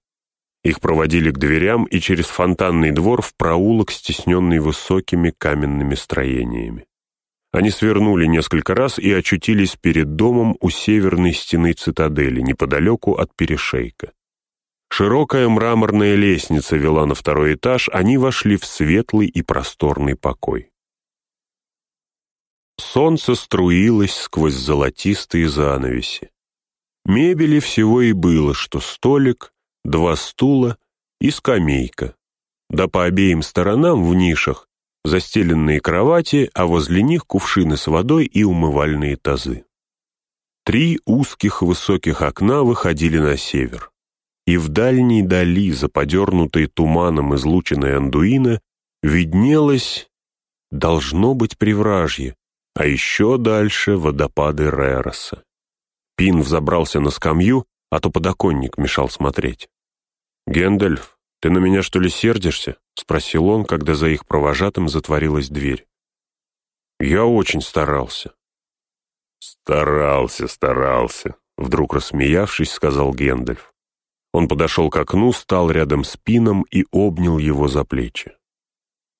Их проводили к дверям и через фонтанный двор в проулок, стесненный высокими каменными строениями. Они свернули несколько раз и очутились перед домом у северной стены цитадели, неподалеку от перешейка. Широкая мраморная лестница вела на второй этаж, они вошли в светлый и просторный покой. Солнце струилось сквозь золотистые занавеси. Мебели всего и было, что столик, два стула и скамейка. Да по обеим сторонам в нишах застеленные кровати, а возле них кувшины с водой и умывальные тазы. Три узких высоких окна выходили на север. И в дальней дали, за подернутой туманом излученной Андуина, виднелось, должно быть, привражье, а еще дальше водопады Рероса. Пин взобрался на скамью, а то подоконник мешал смотреть. «Гендальф, ты на меня, что ли, сердишься?» — спросил он, когда за их провожатым затворилась дверь. «Я очень старался». «Старался, старался», — вдруг рассмеявшись, сказал Гендальф. Он подошел к окну, стал рядом с Пином и обнял его за плечи.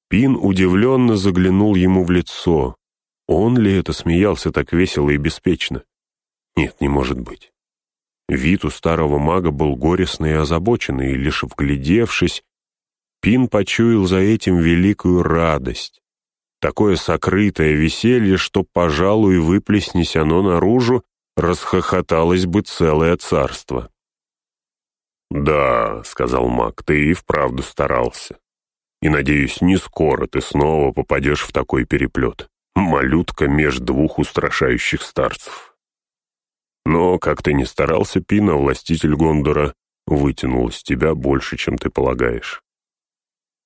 Пин удивленно заглянул ему в лицо. Он ли это смеялся так весело и беспечно? Нет, не может быть. Вид у старого мага был горестный и озабоченный, и лишь вглядевшись, Пин почуял за этим великую радость. Такое сокрытое веселье, что, пожалуй, выплеснись оно наружу, расхохоталось бы целое царство. «Да», — сказал маг, — «ты и вправду старался. И, надеюсь, не скоро ты снова попадешь в такой переплет. Малютка меж двух устрашающих старцев». Но, как ты ни старался, Пина, властитель Гондора, вытянул из тебя больше, чем ты полагаешь.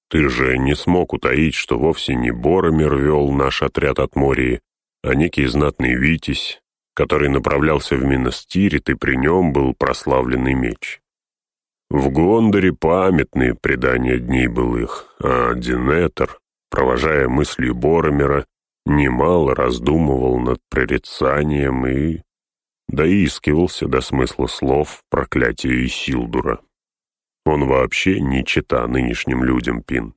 Ты же не смог утаить, что вовсе не Боромир вел наш отряд от Мории, а некий знатный Витязь, который направлялся в Минастирит, и при нем был прославленный меч. В Гондоре памятные предания дней былых, а Динетер, провожая мысли Боромира, немало раздумывал над прорицанием и доискивался до смысла слов проклятия Исилдура. Он вообще не чита нынешним людям, Пин.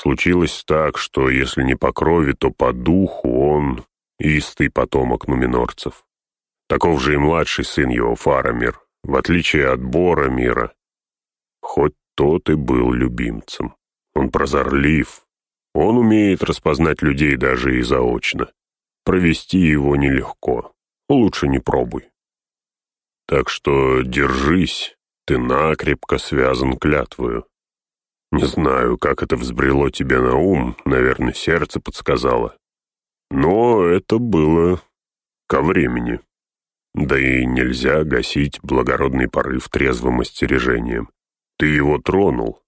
Случилось так, что если не по крови, то по духу он истый потомок нуминорцев. Таков же и младший сын его, Фарамир, в отличие от Боромира. Хоть тот и был любимцем. Он прозорлив. Он умеет распознать людей даже и заочно. Провести его нелегко лучше не пробуй. Так что держись, ты накрепко связан клятвою. Не знаю, как это взбрело тебе на ум, наверное, сердце подсказало. Но это было ко времени. Да и нельзя гасить благородный порыв трезвым остережением. Ты его тронул,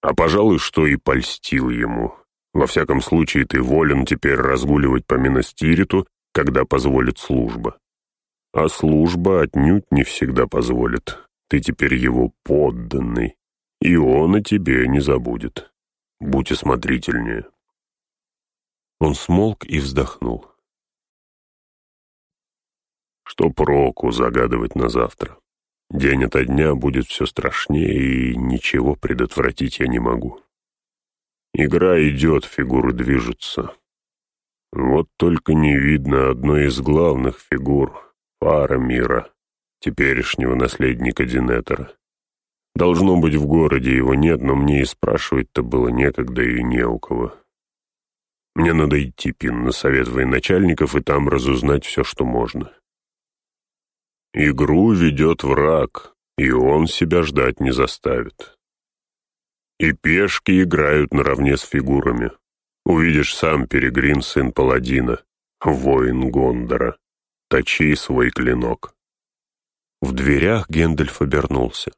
а, пожалуй, что и польстил ему. Во всяком случае, ты волен теперь разгуливать по Минастириту когда позволит служба. А служба отнюдь не всегда позволит. Ты теперь его подданный, и он о тебе не забудет. Будь осмотрительнее. Он смолк и вздохнул. Что проку загадывать на завтра? День ото дня будет все страшнее, и ничего предотвратить я не могу. Игра идет, фигуры движутся. Вот только не видно одной из главных фигур — пара мира, теперешнего наследника Динетера. Должно быть, в городе его нет, но мне и спрашивать-то было некогда и не у кого. Мне надо идти, Пин, на совет военачальников и там разузнать все, что можно. Игру ведет враг, и он себя ждать не заставит. И пешки играют наравне с фигурами. Увидишь сам, Перегрин, сын паладина, воин Гондора. Точи свой клинок. В дверях Гендальф обернулся.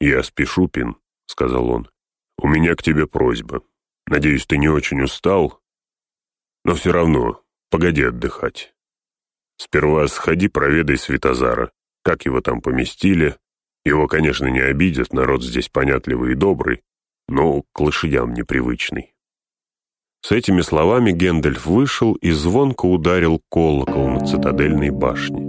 «Я спешу, Пин», — сказал он. «У меня к тебе просьба. Надеюсь, ты не очень устал, но все равно погоди отдыхать. Сперва сходи проведай Светозара, как его там поместили. Его, конечно, не обидят, народ здесь понятливый и добрый, но к лошадям непривычный. С этими словами Гендальф вышел и звонко ударил колокол на цитадельной башне.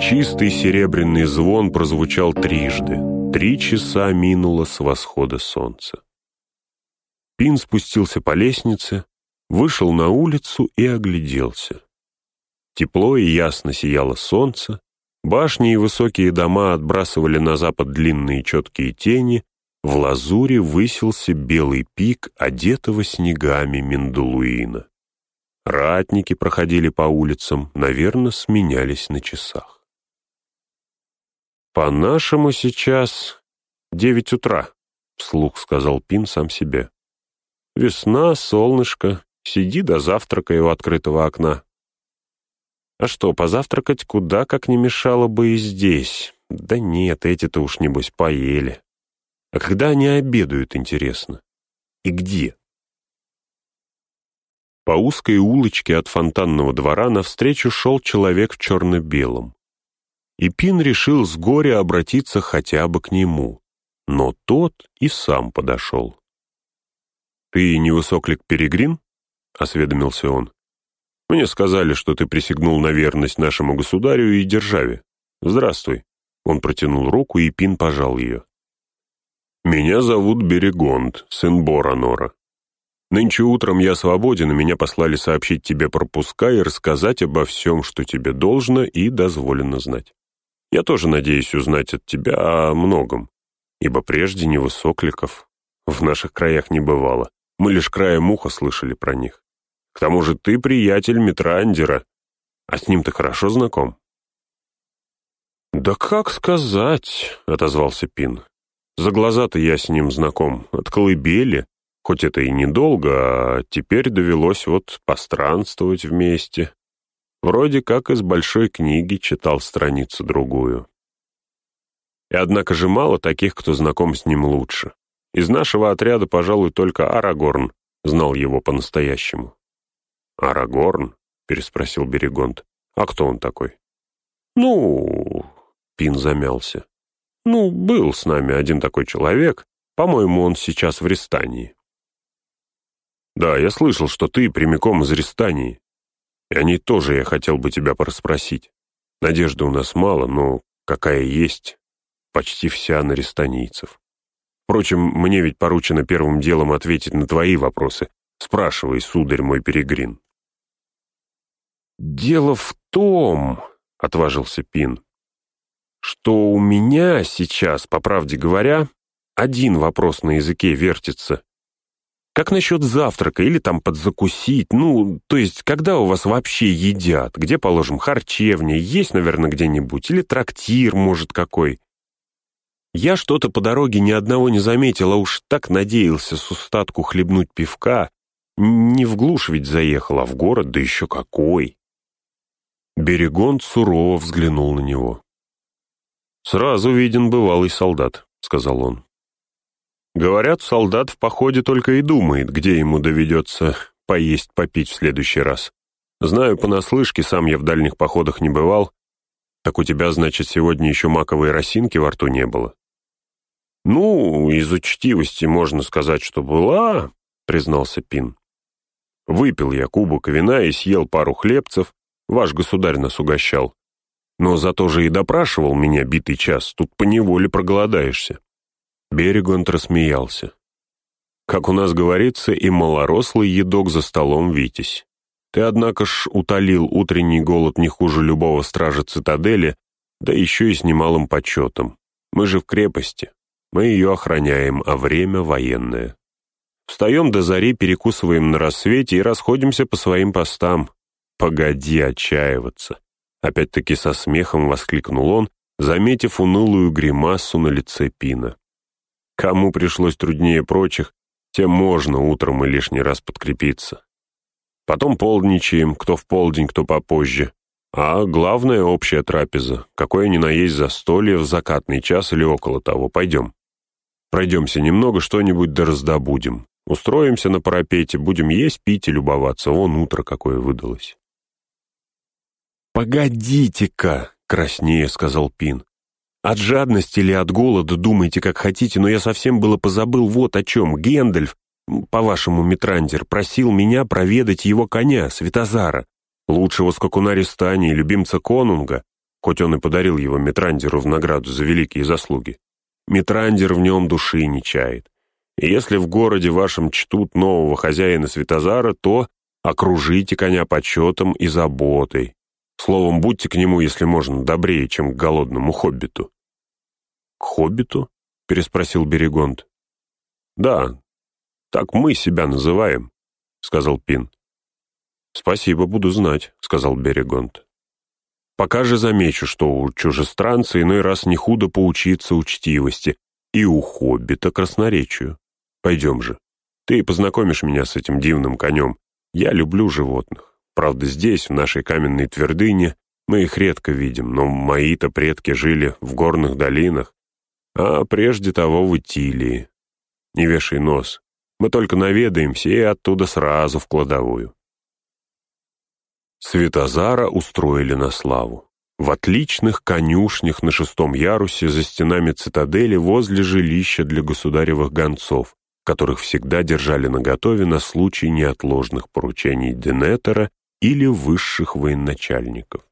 Чистый серебряный звон прозвучал трижды. Три часа минуло с восхода солнца. Пин спустился по лестнице, вышел на улицу и огляделся. Тепло и ясно сияло солнце, башни и высокие дома отбрасывали на запад длинные четкие тени, в лазуре высился белый пик, одетого снегами Мендулуина. Ратники проходили по улицам, наверное, сменялись на часах. «По-нашему сейчас девять утра», — вслух сказал Пин сам себе. «Весна, солнышко, сиди до завтрака у открытого окна». А что, позавтракать куда как не мешало бы и здесь. Да нет, эти-то уж, небось, поели. А когда они обедают, интересно? И где? По узкой улочке от фонтанного двора навстречу шел человек в черно-белом. И Пин решил с горя обратиться хотя бы к нему. Но тот и сам подошел. «Ты не высоклик Перегрин?» — осведомился он. Мне сказали, что ты присягнул на верность нашему государю и державе. Здравствуй». Он протянул руку, и Пин пожал ее. «Меня зовут Берегонд, сын Боранора. Нынче утром я свободен, и меня послали сообщить тебе пропуска и рассказать обо всем, что тебе должно и дозволено знать. Я тоже надеюсь узнать от тебя о многом, ибо прежде невысокликов в наших краях не бывало. Мы лишь краем уха слышали про них. К тому же ты приятель Митрандера, а с ним ты хорошо знаком». «Да как сказать», — отозвался Пин. «За глаза-то я с ним знаком, от колыбели, хоть это и недолго, а теперь довелось вот постранствовать вместе. Вроде как из большой книги читал страницу другую. И однако же мало таких, кто знаком с ним лучше. Из нашего отряда, пожалуй, только Арагорн знал его по-настоящему. «Арагорн?» — переспросил Берегонт. «А кто он такой?» «Ну...» — Пин замялся. «Ну, был с нами один такой человек. По-моему, он сейчас в Рестании». «Да, я слышал, что ты прямиком из Рестании. И о ней тоже я хотел бы тебя порасспросить. Надежды у нас мало, но какая есть, почти вся на рестанийцев. Впрочем, мне ведь поручено первым делом ответить на твои вопросы. Спрашивай, сударь мой Перегрин». «Дело в том», — отважился Пин, «что у меня сейчас, по правде говоря, один вопрос на языке вертится. Как насчет завтрака или там подзакусить? Ну, то есть, когда у вас вообще едят? Где, положим, харчевня? Есть, наверное, где-нибудь? Или трактир, может, какой?» Я что-то по дороге ни одного не заметил, а уж так надеялся с устатку хлебнуть пивка. Не в глушь ведь заехал, а в город, да еще какой. Берегон сурово взглянул на него. «Сразу виден бывалый солдат», — сказал он. «Говорят, солдат в походе только и думает, где ему доведется поесть, попить в следующий раз. Знаю понаслышке, сам я в дальних походах не бывал. Так у тебя, значит, сегодня еще маковой росинки во рту не было?» «Ну, из учтивости можно сказать, что была», — признался Пин. «Выпил я кубок вина и съел пару хлебцев, Ваш государь нас угощал. Но зато же и допрашивал меня битый час, тут поневоле проголодаешься». Берегонт рассмеялся. «Как у нас говорится, и малорослый едок за столом витязь. Ты, однако ж, утолил утренний голод не хуже любого стража цитадели, да еще и с немалым почетом. Мы же в крепости. Мы ее охраняем, а время военное. Встаем до зари, перекусываем на рассвете и расходимся по своим постам. «Погоди отчаиваться!» Опять-таки со смехом воскликнул он, заметив унылую гримасу на лице Пина. Кому пришлось труднее прочих, тем можно утром и лишний раз подкрепиться. Потом полдничаем, кто в полдень, кто попозже. А главное — общая трапеза. Какое ни на есть застолье в закатный час или около того. Пойдем. Пройдемся немного, что-нибудь да раздобудем. Устроимся на парапете, будем есть, пить и любоваться. Вон утро какое выдалось. «Погодите-ка!» — краснее сказал Пин. «От жадности или от голода думайте, как хотите, но я совсем было позабыл вот о чем. Гендальф, по-вашему, Митрандер, просил меня проведать его коня, Светозара, лучшего скакуна Ристани и любимца Конунга, хоть он и подарил его Митрандеру в награду за великие заслуги. Митрандер в нем души не чает. И если в городе вашем чтут нового хозяина Светозара, то окружите коня почетом и заботой, Словом, будьте к нему, если можно, добрее, чем к голодному хоббиту». «К хоббиту?» — переспросил Берегонт. «Да, так мы себя называем», — сказал Пин. «Спасибо, буду знать», — сказал Берегонт. Пока же замечу, что у чужестранца иной раз не худо поучиться учтивости, и у хоббита красноречию. Пойдем же. Ты познакомишь меня с этим дивным конем. Я люблю животных. Правда, здесь, в нашей каменной твердыне, мы их редко видим, но мои-то предки жили в горных долинах, а прежде того в Итилии. Не вешай нос. Мы только наведаемся и оттуда сразу в кладовую. Светозара устроили на славу. В отличных конюшнях на шестом ярусе за стенами цитадели возле жилища для государевых гонцов, которых всегда держали наготове на случай неотложных поручений Денетера или высших военачальников.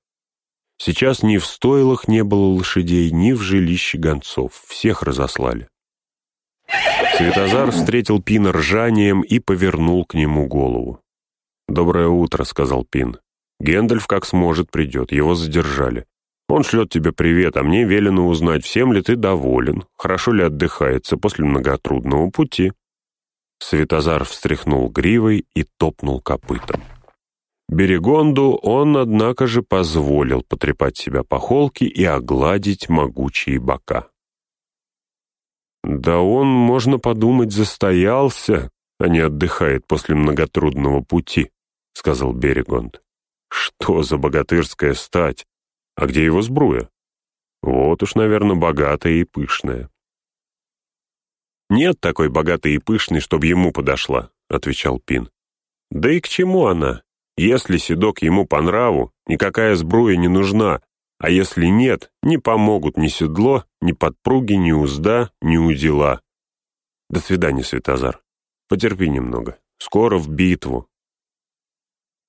Сейчас ни в стойлах не было лошадей, ни в жилище гонцов, всех разослали. Светозар встретил Пина ржанием и повернул к нему голову. «Доброе утро», — сказал Пин. Гендальф как сможет придет, его задержали. Он шлет тебе привет, а мне велено узнать, всем ли ты доволен, хорошо ли отдыхается после многотрудного пути». Светозар встряхнул гривой и топнул копытом. Берегонду он, однако же, позволил потрепать себя по холке и огладить могучие бока. «Да он, можно подумать, застоялся, а не отдыхает после многотрудного пути», — сказал Берегонд. Что за богатырская стать? А где его сбруя? Вот уж, наверное, богатая и пышная. «Нет такой богатой и пышной, чтобы ему подошла», — отвечал Пин. «Да и к чему она? Если седок ему по нраву, никакая сбруя не нужна, а если нет, не помогут ни седло, ни подпруги, ни узда, ни удила. До свидания, Светозар. Потерпи немного. Скоро в битву.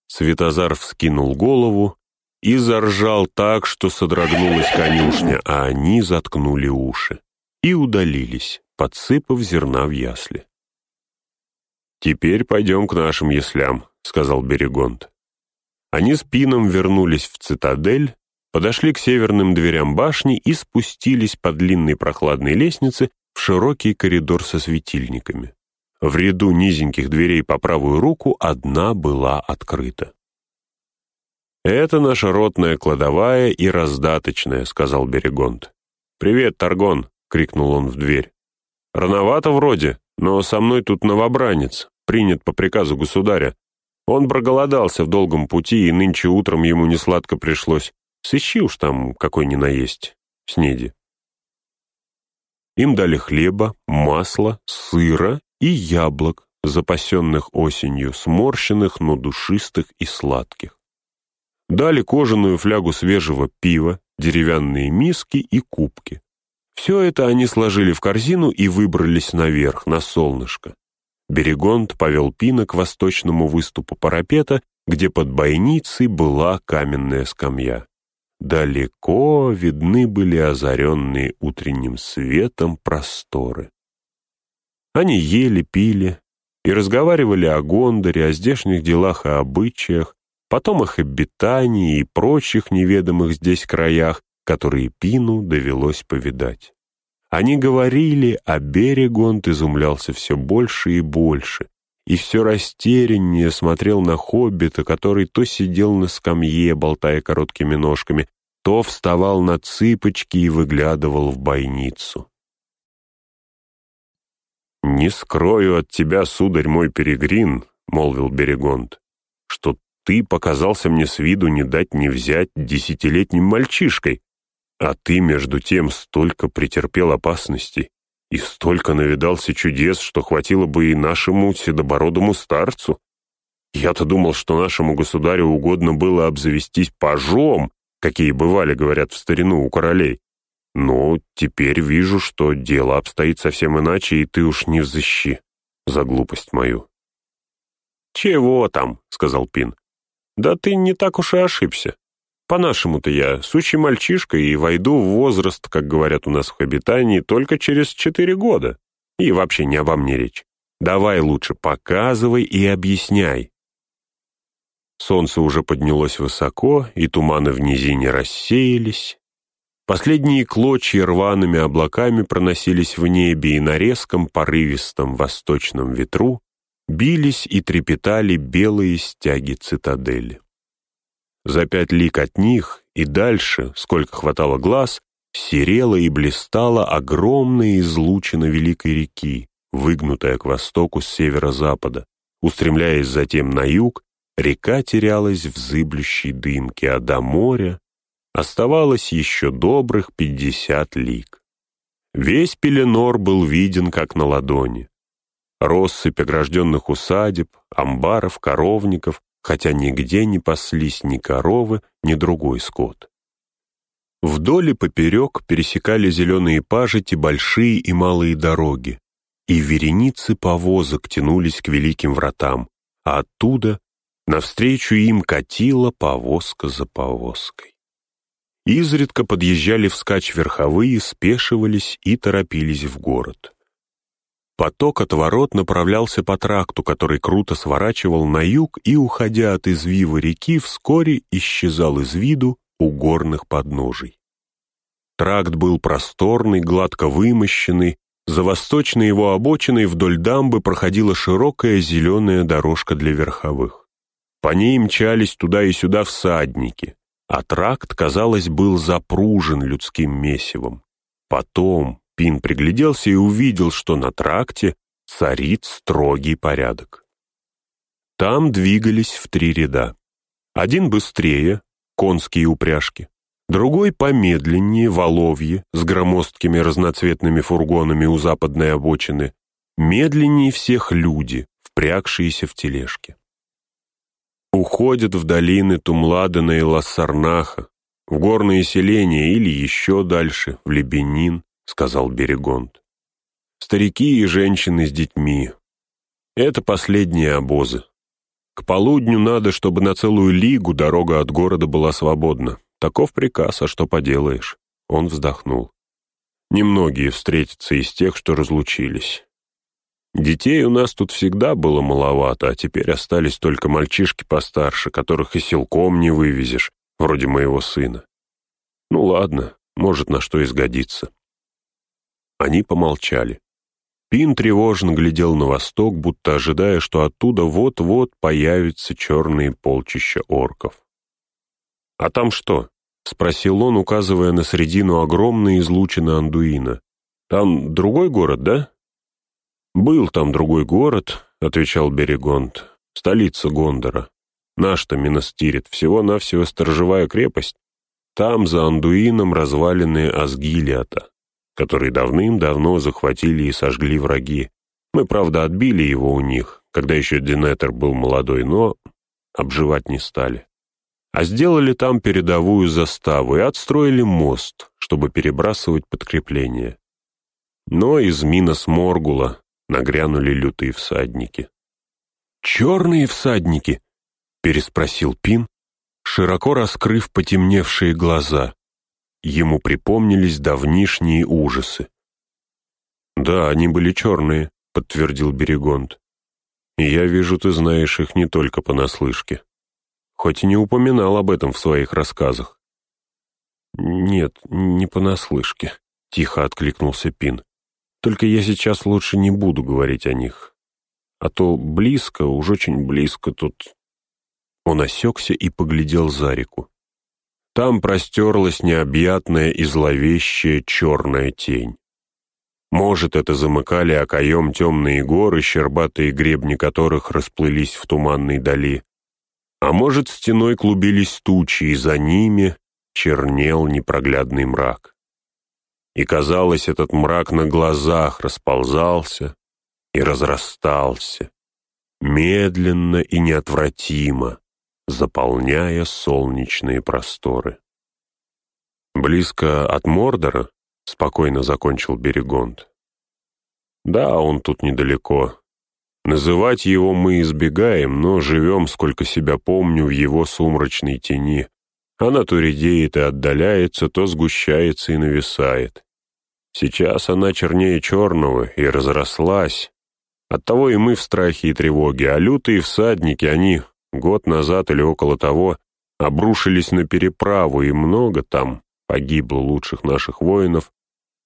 Светозар вскинул голову и заржал так, что содрогнулась конюшня, а они заткнули уши и удалились, подсыпав зерна в ясли. «Теперь пойдем к нашим яслям», — сказал Берегонт. Они с Пином вернулись в цитадель, подошли к северным дверям башни и спустились по длинной прохладной лестнице в широкий коридор со светильниками. В ряду низеньких дверей по правую руку одна была открыта. «Это наша ротная кладовая и раздаточная», — сказал Берегонт. «Привет, Таргон!» — крикнул он в дверь. «Рановато вроде, но со мной тут новобранец, принят по приказу государя. Он проголодался в долгом пути, и нынче утром ему несладко пришлось. Сыщи уж там какой ни наесть, снеди». Им дали хлеба, масла, сыра и яблок, запасенных осенью, сморщенных, но душистых и сладких. Дали кожаную флягу свежего пива, деревянные миски и кубки. Все это они сложили в корзину и выбрались наверх, на солнышко. Берегонт повел Пина к восточному выступу парапета, где под бойницей была каменная скамья. Далеко видны были озаренные утренним светом просторы. Они ели, пили и разговаривали о Гондоре, о здешних делах и обычаях, потом их обитании и прочих неведомых здесь краях, которые Пину довелось повидать. Они говорили, а Берегонт изумлялся все больше и больше, и все растеряннее смотрел на хоббита, который то сидел на скамье, болтая короткими ножками, то вставал на цыпочки и выглядывал в бойницу. «Не скрою от тебя, сударь мой перегрин», — молвил Берегонт, «что ты показался мне с виду не дать не взять десятилетним мальчишкой, а ты, между тем, столько претерпел опасностей и столько навидался чудес, что хватило бы и нашему седобородому старцу. Я-то думал, что нашему государю угодно было обзавестись пажом, какие бывали, говорят, в старину у королей. Но теперь вижу, что дело обстоит совсем иначе, и ты уж не взыщи за глупость мою. «Чего там?» — сказал Пин. «Да ты не так уж и ошибся. По-нашему-то я сущий мальчишка и войду в возраст, как говорят у нас в обитании, только через четыре года. И вообще не обо мне речь. Давай лучше показывай и объясняй». Солнце уже поднялось высоко, и туманы в низине рассеялись. Последние клочья рваными облаками проносились в небе и на резком порывистом восточном ветру бились и трепетали белые стяги цитадели. За пять лик от них и дальше, сколько хватало глаз, серела и блистала огромная излучина великой реки, выгнутая к востоку с северо-запада. Устремляясь затем на юг, река терялась в зыблющей дымке, а до моря оставалось еще добрых пятьдесят лиг. Весь Пеленор был виден как на ладони. Россыпь огражденных усадеб, амбаров, коровников, хотя нигде не паслись ни коровы, ни другой скот. Вдоль и поперек пересекали зеленые пажити большие и малые дороги, и вереницы повозок тянулись к великим вратам, а оттуда навстречу им катила повозка за повозкой. Изредка подъезжали вскачь верховые, спешивались и торопились в город. Поток от ворот направлялся по тракту, который круто сворачивал на юг и, уходя от извива реки, вскоре исчезал из виду у горных подножий. Тракт был просторный, гладко вымощенный, за восточной его обочиной вдоль дамбы проходила широкая зеленая дорожка для верховых. По ней мчались туда и сюда всадники, а тракт, казалось, был запружен людским месивом. Потом, Пин пригляделся и увидел, что на тракте царит строгий порядок. Там двигались в три ряда. Один быстрее, конские упряжки, другой помедленнее, воловье, с громоздкими разноцветными фургонами у западной обочины, медленнее всех люди, впрягшиеся в тележки. Уходят в долины Тумладена и Лассарнаха, в горные селения или еще дальше, в Лебенин, сказал Берегонт. Старики и женщины с детьми. Это последние обозы. К полудню надо, чтобы на целую лигу дорога от города была свободна. Таков приказ, а что поделаешь? Он вздохнул. Немногие встретятся из тех, что разлучились. Детей у нас тут всегда было маловато, а теперь остались только мальчишки постарше, которых и силком не вывезешь, вроде моего сына. Ну ладно, может, на что изгодится. Они помолчали. Пин тревожно глядел на восток, будто ожидая, что оттуда вот-вот появятся черные полчища орков. «А там что?» — спросил он, указывая на средину огромной излучины Андуина. «Там другой город, да?» «Был там другой город», — отвечал Берегонт, — «столица Гондора. Наш-то Минастирит, всего-навсего сторожевая крепость. Там за Андуином развалины Асгилиата который давным-давно захватили и сожгли враги. Мы, правда, отбили его у них, когда еще Динетер был молодой, но обживать не стали. А сделали там передовую заставу и отстроили мост, чтобы перебрасывать подкрепление. Но из Минос Моргула нагрянули лютые всадники. «Черные всадники?» — переспросил Пин, широко раскрыв потемневшие глаза. Ему припомнились давнишние ужасы. «Да, они были черные», — подтвердил Берегонт. «И я вижу, ты знаешь их не только понаслышке. Хоть и не упоминал об этом в своих рассказах». «Нет, не понаслышке», — тихо откликнулся Пин. «Только я сейчас лучше не буду говорить о них. А то близко, уж очень близко тут...» Он осекся и поглядел за реку. Там простерлась необъятная и зловещая черная тень. Может, это замыкали окоем темные горы, щербатые гребни которых расплылись в туманной дали. А может, стеной клубились тучи, и за ними чернел непроглядный мрак. И, казалось, этот мрак на глазах расползался и разрастался, медленно и неотвратимо, заполняя солнечные просторы. «Близко от Мордора?» — спокойно закончил Берегонт. «Да, он тут недалеко. Называть его мы избегаем, но живем, сколько себя помню, в его сумрачной тени. Она то редеет и отдаляется, то сгущается и нависает. Сейчас она чернее черного и разрослась. Оттого и мы в страхе и тревоге, а лютые всадники, они год назад или около того, обрушились на переправу, и много там погибло лучших наших воинов.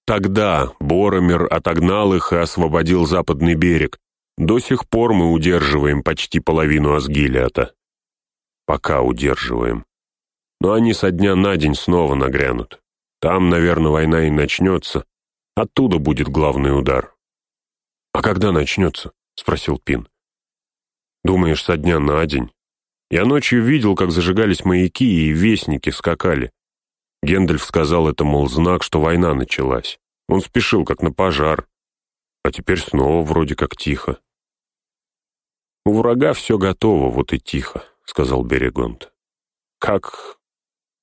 Тогда Боромер отогнал их и освободил западный берег. До сих пор мы удерживаем почти половину Асгилиата. Пока удерживаем. Но они со дня на день снова нагрянут. Там, наверное, война и начнется. Оттуда будет главный удар. «А когда начнется?» — спросил Пин. «Думаешь, со дня на день? Я ночью видел, как зажигались маяки и вестники скакали. Гендальф сказал это, мол, знак, что война началась. Он спешил, как на пожар. А теперь снова вроде как тихо. «У врага все готово, вот и тихо», — сказал Берегонт. «Как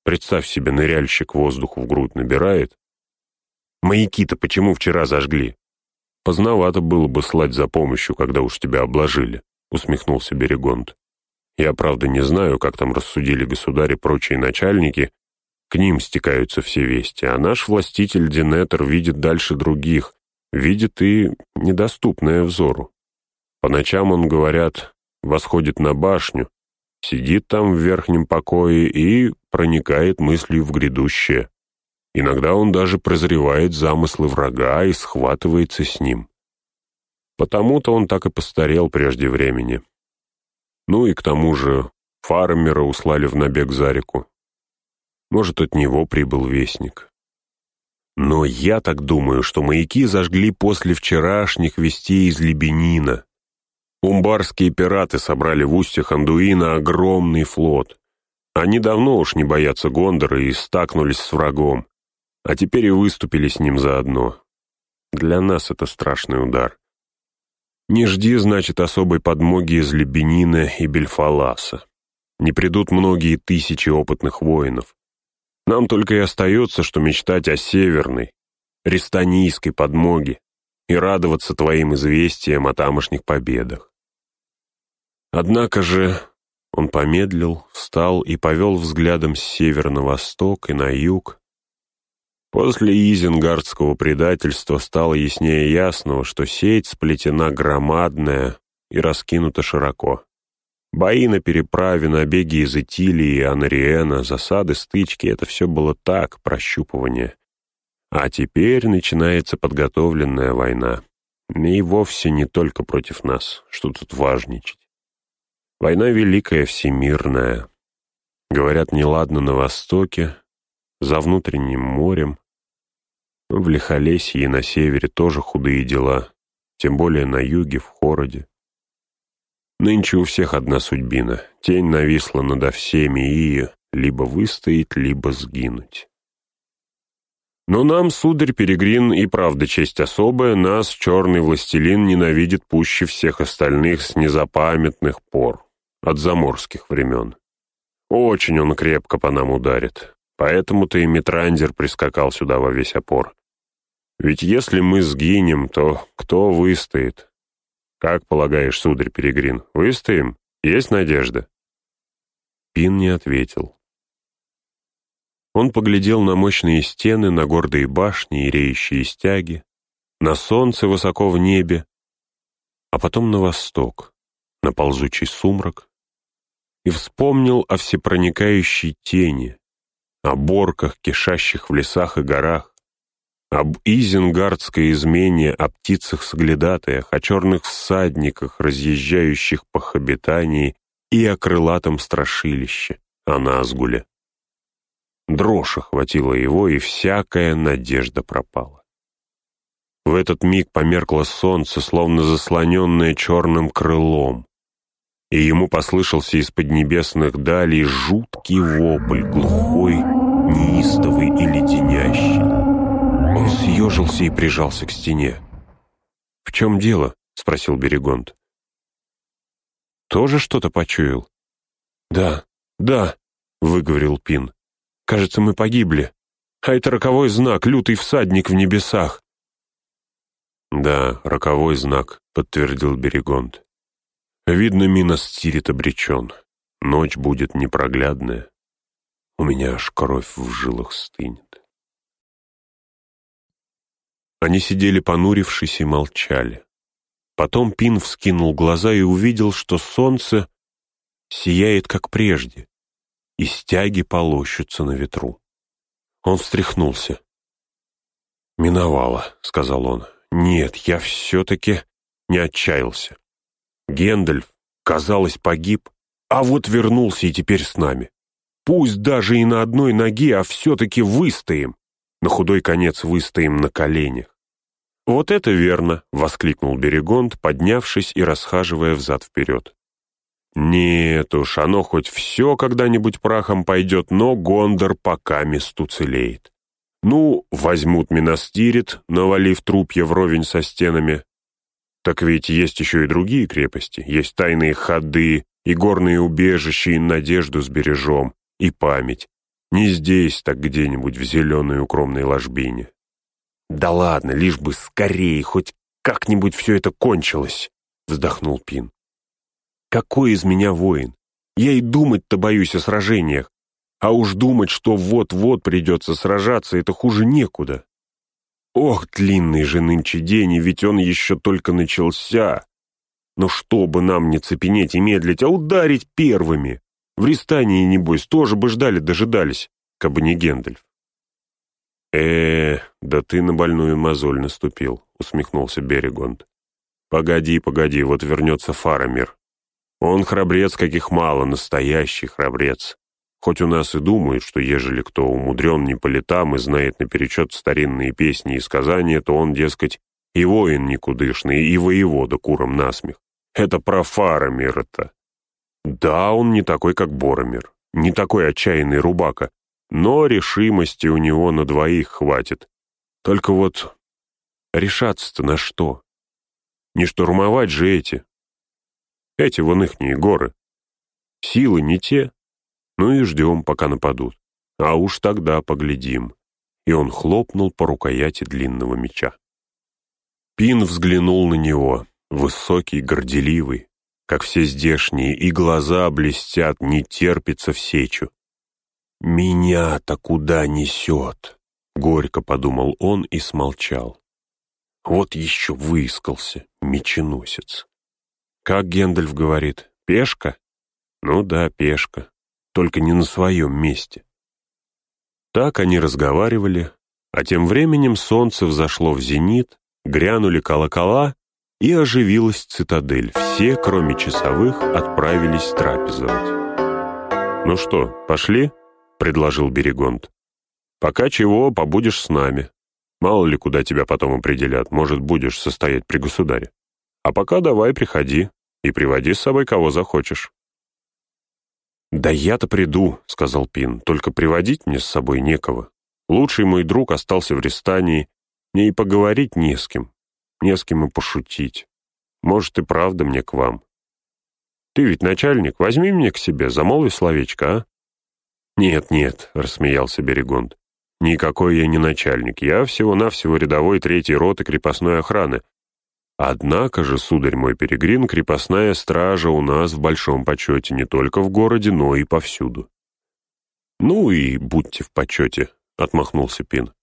Представь себе, ныряльщик воздуху в грудь набирает. Маяки-то почему вчера зажгли? Поздновато было бы слать за помощью, когда уж тебя обложили, усмехнулся Берегонт. Я, правда, не знаю, как там рассудили государи прочие начальники. К ним стекаются все вести, а наш властитель Динетер видит дальше других, видит и недоступное взору. По ночам он, говорят, восходит на башню, сидит там в верхнем покое и проникает мыслью в грядущее. Иногда он даже прозревает замыслы врага и схватывается с ним. Потому-то он так и постарел прежде времени. Ну и к тому же фармера услали в набег за реку. Может, от него прибыл вестник. Но я так думаю, что маяки зажгли после вчерашних вестей из Лебенина. Умбарские пираты собрали в устье Андуина огромный флот. Они давно уж не боятся Гондора и стакнулись с врагом, а теперь и выступили с ним заодно. Для нас это страшный удар. Не жди, значит, особой подмоги из Лебенина и Бельфаласа. Не придут многие тысячи опытных воинов. Нам только и остается, что мечтать о северной, рестанийской подмоге и радоваться твоим известиям о тамошних победах. Однако же он помедлил, встал и повел взглядом с севера на восток и на юг. После Изенгардского предательства стало яснее ясного, что сеть сплетена громадная и раскинута широко. Бои на переправе, набеги из Итилии и Анариена, засады, стычки — это все было так, прощупывание. А теперь начинается подготовленная война. И вовсе не только против нас, что тут важничать. Война великая, всемирная. Говорят, неладно на востоке, за внутренним морем. В Лихолесье и на севере тоже худые дела, тем более на юге, в Хороде. Нынче у всех одна судьбина. Тень нависла надо всеми и либо выстоять, либо сгинуть. Но нам, сударь Перегрин, и правда честь особая, нас черный властелин ненавидит пуще всех остальных с незапамятных пор от заморских времен. Очень он крепко по нам ударит, поэтому-то и Митрандер прискакал сюда во весь опор. Ведь если мы сгинем, то кто выстоит? Как полагаешь, сударь Перегрин, выстоим? Есть надежда?» Пин не ответил. Он поглядел на мощные стены, на гордые башни и реющие стяги, на солнце высоко в небе, а потом на восток, на ползучий сумрак, и вспомнил о всепроникающей тени, о борках, кишащих в лесах и горах, об изенгардской измене, о птицах-соглядатаях, о черных всадниках, разъезжающих по хабитании, и о крылатом страшилище, о Назгуле. Дрожь охватила его, и всякая надежда пропала. В этот миг померкло солнце, словно заслоненное черным крылом и ему послышался из-под небесных далей жуткий вопль, глухой, неистовый и леденящий. Он съежился и прижался к стене. «В чем дело?» — спросил Берегонт. «Тоже что-то почуял?» «Да, да», — выговорил Пин. «Кажется, мы погибли. А это роковой знак, лютый всадник в небесах». «Да, роковой знак», — подтвердил Берегонт. Видно, Минос Тирит обречен. Ночь будет непроглядная. У меня аж кровь в жилах стынет. Они сидели понурившись и молчали. Потом Пин вскинул глаза и увидел, что солнце сияет, как прежде, и стяги полощутся на ветру. Он встряхнулся. «Миновало», — сказал он. «Нет, я все-таки не отчаялся. Гендальф, казалось, погиб, а вот вернулся и теперь с нами. Пусть даже и на одной ноге, а все-таки выстоим. На худой конец выстоим на коленях. «Вот это верно!» — воскликнул Берегонт, поднявшись и расхаживая взад-вперед. «Нет уж, оно хоть все когда-нибудь прахом пойдет, но Гондор пока месту целеет. Ну, возьмут Минастирит, навалив трупья вровень со стенами. Так ведь есть еще и другие крепости, есть тайные ходы, и горные убежища, и надежду сбережем, и память. Не здесь, так где-нибудь в зеленой укромной ложбине. «Да ладно, лишь бы скорее, хоть как-нибудь все это кончилось», — вздохнул Пин. «Какой из меня воин? Я и думать-то боюсь о сражениях. А уж думать, что вот-вот придется сражаться, это хуже некуда. Ох, длинный же нынче день, и ведь он еще только начался. Но чтобы нам не цепенеть и медлить, а ударить первыми. В Ристании, небось, тоже бы ждали-дожидались, кабы не Гендальф. Э да ты на больную мозоль наступил», — усмехнулся Берегонд. «Погоди, погоди, вот вернется Фарамир. Он храбрец, каких мало, настоящий храбрец. Хоть у нас и думают, что ежели кто умудрен не по летам и знает наперечет старинные песни и сказания, то он, дескать, и воин никудышный, и воевода куром насмех. Это про Фарамир-то. Да, он не такой, как Боромир, не такой отчаянный рубака, но решимости у него на двоих хватит. Только вот решаться-то на что? Не штурмовать же эти. Эти вон ихние горы. Силы не те, ну и ждем, пока нападут. А уж тогда поглядим. И он хлопнул по рукояти длинного меча. Пин взглянул на него, высокий, горделивый, как все здешние, и глаза блестят, не терпится в сечу. «Меня-то куда несет?» — горько подумал он и смолчал. Вот еще выискался, меченосец. Как Гендальф говорит, пешка? Ну да, пешка только не на своем месте. Так они разговаривали, а тем временем солнце взошло в зенит, грянули колокола, и оживилась цитадель. Все, кроме часовых, отправились трапезовать. «Ну что, пошли?» — предложил Берегонт. «Пока чего, побудешь с нами. Мало ли, куда тебя потом определят, может, будешь состоять при государе. А пока давай приходи и приводи с собой кого захочешь». «Да я-то приду», — сказал Пин, — «только приводить мне с собой некого. Лучший мой друг остался в Рестании, мне и поговорить не с кем, не с кем и пошутить. Может, и правда мне к вам. Ты ведь начальник, возьми меня к себе, замолви словечко, а?» «Нет, нет», — рассмеялся Берегонд, — «никакой я не начальник, я всего-навсего рядовой третьей роты крепостной охраны, Однако же, сударь мой Перегрин, крепостная стража у нас в большом почете не только в городе, но и повсюду. «Ну и будьте в почете», — отмахнулся Пин.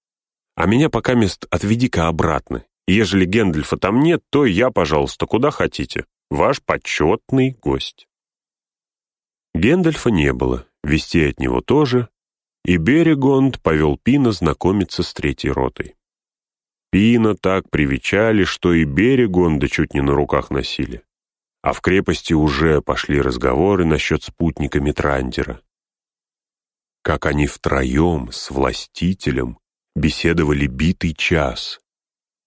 «А меня пока мест отведи-ка обратно. Ежели Гендальфа там нет, то я, пожалуйста, куда хотите. Ваш почетный гость». Гендальфа не было, вести от него тоже, и Берегонд повел Пина знакомиться с третьей ротой. Пина так привечали, что и берег Гонда чуть не на руках носили. А в крепости уже пошли разговоры насчет спутника Митрандера. Как они втроем с властителем беседовали битый час.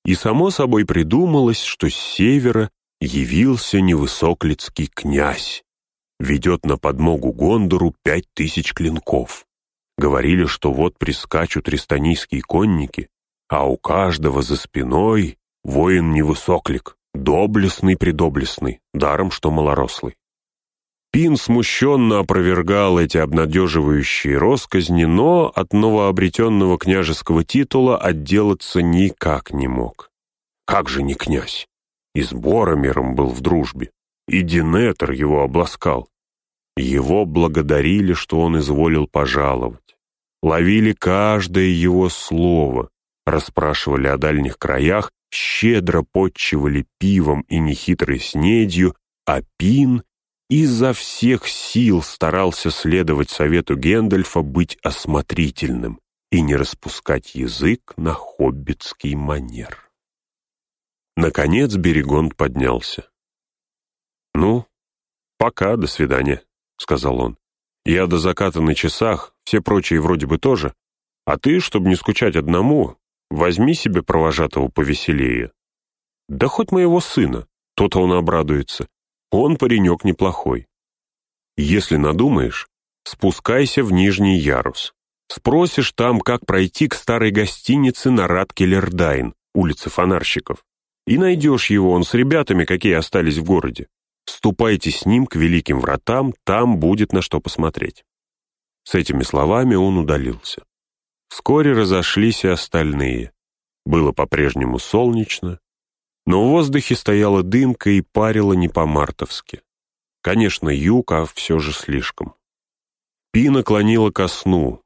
И само собой придумалось, что с севера явился невысоклицкий князь. Ведет на подмогу Гондору пять тысяч клинков. Говорили, что вот прискачут рестанийские конники, а у каждого за спиной воин невысоклик, доблестный-предоблестный, даром что малорослый. Пин смущенно опровергал эти обнадеживающие росказни, но от новообретенного княжеского титула отделаться никак не мог. Как же не князь? И с Боромером был в дружбе, и Динетр его обласкал. Его благодарили, что он изволил пожаловать. Ловили каждое его слово, расспрашивали о дальних краях, щедро подчивали пивом и нехитрой снедью, а Пин изо всех сил старался следовать совету Гендальфа быть осмотрительным и не распускать язык на хоббитский манер. Наконец Берегонд поднялся. «Ну, пока, до свидания», — сказал он. Я до заката на часах, все прочие вроде бы тоже. А ты, чтобы не скучать одному, возьми себе провожатого повеселее. Да хоть моего сына, то-то он обрадуется. Он паренек неплохой. Если надумаешь, спускайся в нижний ярус. Спросишь там, как пройти к старой гостинице на Радкелердайн, улице фонарщиков. И найдешь его, он с ребятами, какие остались в городе. Ступайте с ним к великим вратам, там будет на что посмотреть». С этими словами он удалился. Вскоре разошлись и остальные. Было по-прежнему солнечно, но в воздухе стояла дымка и парило не по-мартовски. Конечно, юг, а все же слишком. Пина клонила ко сну.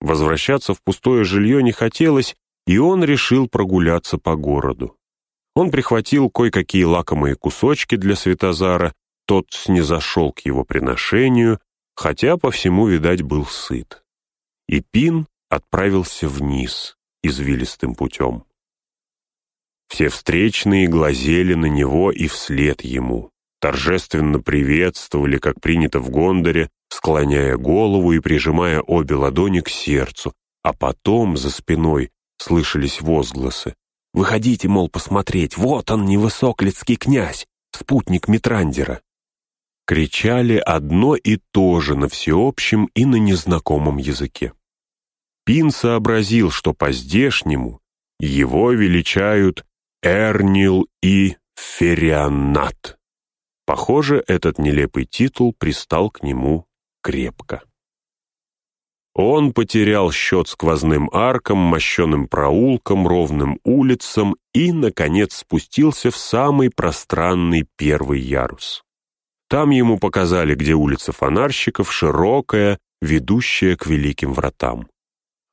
Возвращаться в пустое жилье не хотелось, и он решил прогуляться по городу. Он прихватил кое-какие лакомые кусочки для Светозара, тот снизошел к его приношению, хотя по всему, видать, был сыт. И Пин отправился вниз извилистым путем. Все встречные глазели на него и вслед ему, торжественно приветствовали, как принято в Гондоре, склоняя голову и прижимая обе ладони к сердцу, а потом за спиной слышались возгласы. «Выходите, мол, посмотреть, вот он, невысоклицкий князь, спутник Митрандера!» Кричали одно и то же на всеобщем и на незнакомом языке. Пин сообразил, что по-здешнему его величают Эрнил и Ферианат. Похоже, этот нелепый титул пристал к нему крепко. Он потерял счет сквозным аркам, мощеным проулкам, ровным улицам и, наконец, спустился в самый пространный первый ярус. Там ему показали, где улица фонарщиков, широкая, ведущая к великим вратам.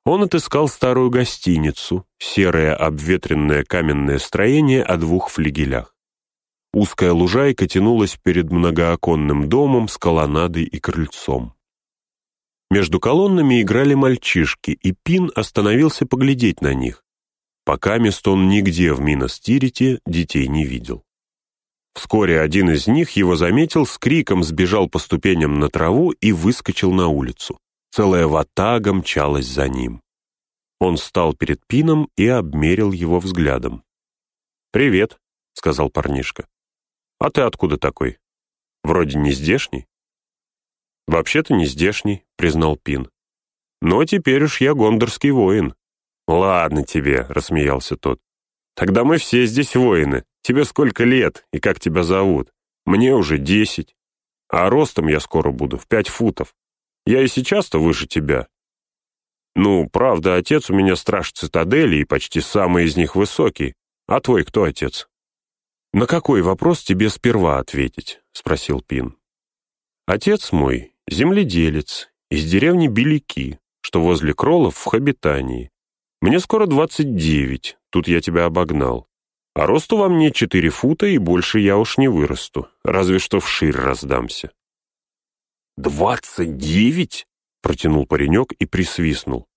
Он отыскал старую гостиницу, серое обветренное каменное строение о двух флигелях. Узкая лужайка тянулась перед многооконным домом с колоннадой и крыльцом. Между колоннами играли мальчишки, и Пин остановился поглядеть на них. Пока мест он нигде в Миностирите детей не видел. Вскоре один из них его заметил, с криком сбежал по ступеням на траву и выскочил на улицу. Целая ватага мчалась за ним. Он стал перед Пином и обмерил его взглядом. «Привет», — сказал парнишка. «А ты откуда такой? Вроде не здешний?» «Вообще-то не здешний», — признал Пин. «Но теперь уж я гондорский воин». «Ладно тебе», — рассмеялся тот. «Тогда мы все здесь воины. Тебе сколько лет и как тебя зовут? Мне уже десять. А ростом я скоро буду в пять футов. Я и сейчас-то выше тебя. Ну, правда, отец у меня страж цитадели и почти самый из них высокий. А твой кто отец? На какой вопрос тебе сперва ответить? Спросил Пин. Отец мой — земледелец из деревни Беляки, что возле Кролов в Хобитании. Мне скоро двадцать девять, тут я тебя обогнал. А росту во мне четыре фута, и больше я уж не вырасту, разве что вширь раздамся. «Двадцать девять?» — протянул паренек и присвистнул.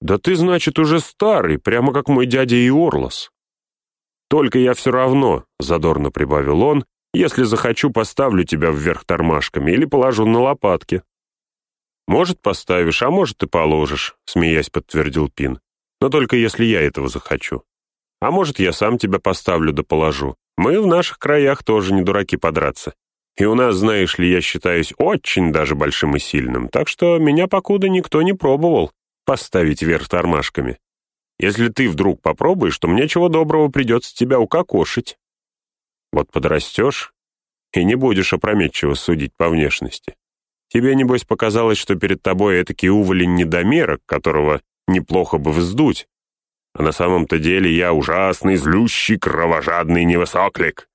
«Да ты, значит, уже старый, прямо как мой дядя Иорлос». «Только я все равно», — задорно прибавил он, «если захочу, поставлю тебя вверх тормашками или положу на лопатки». «Может, поставишь, а может, и положишь», — смеясь подтвердил Пин. «Но только если я этого захочу. А может, я сам тебя поставлю да положу. Мы в наших краях тоже не дураки подраться. И у нас, знаешь ли, я считаюсь очень даже большим и сильным, так что меня покуда никто не пробовал поставить вверх тормашками. Если ты вдруг попробуешь, то мне чего доброго придется тебя укокошить. Вот подрастешь и не будешь опрометчиво судить по внешности. Тебе, небось, показалось, что перед тобой этакий уволень недомерок, которого неплохо бы вздуть. А на самом-то деле я ужасный, злющий, кровожадный невысоклик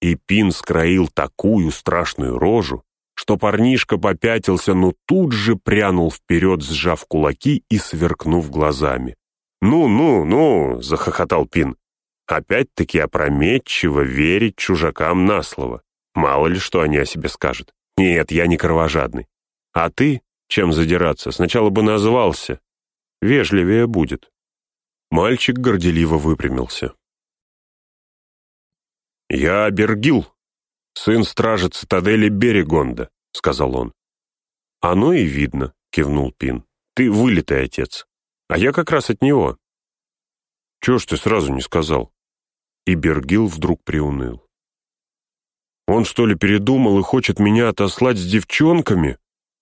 и Пин скроил такую страшную рожу, что парнишка попятился, но тут же прянул вперед, сжав кулаки и сверкнув глазами. «Ну, ну, ну!» — захохотал Пин. «Опять-таки опрометчиво верить чужакам на слово. Мало ли, что они о себе скажут. Нет, я не кровожадный. А ты, чем задираться, сначала бы назвался. Вежливее будет». Мальчик горделиво выпрямился. «Я Бергил, сын стража цитадели Берегонда», — сказал он. «Оно и видно», — кивнул Пин. «Ты вылитый отец. А я как раз от него». «Чего ж ты сразу не сказал?» И Бергил вдруг приуныл. «Он что ли передумал и хочет меня отослать с девчонками?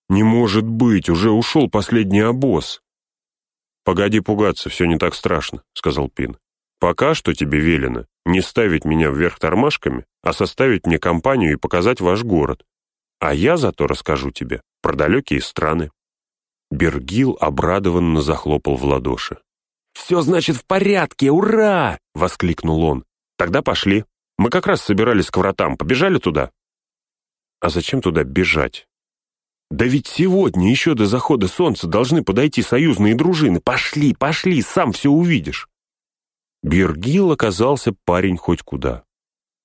Не может быть, уже ушел последний обоз». «Погоди пугаться, все не так страшно», — сказал Пин. «Пока что тебе велено не ставить меня вверх тормашками, а составить мне компанию и показать ваш город. А я зато расскажу тебе про далекие страны». Бергил обрадованно захлопал в ладоши. «Все, значит, в порядке, ура!» — воскликнул он. «Тогда пошли. Мы как раз собирались к вратам. Побежали туда?» «А зачем туда бежать?» «Да ведь сегодня, еще до захода солнца, должны подойти союзные дружины. Пошли, пошли, сам все увидишь». Бергил оказался парень хоть куда.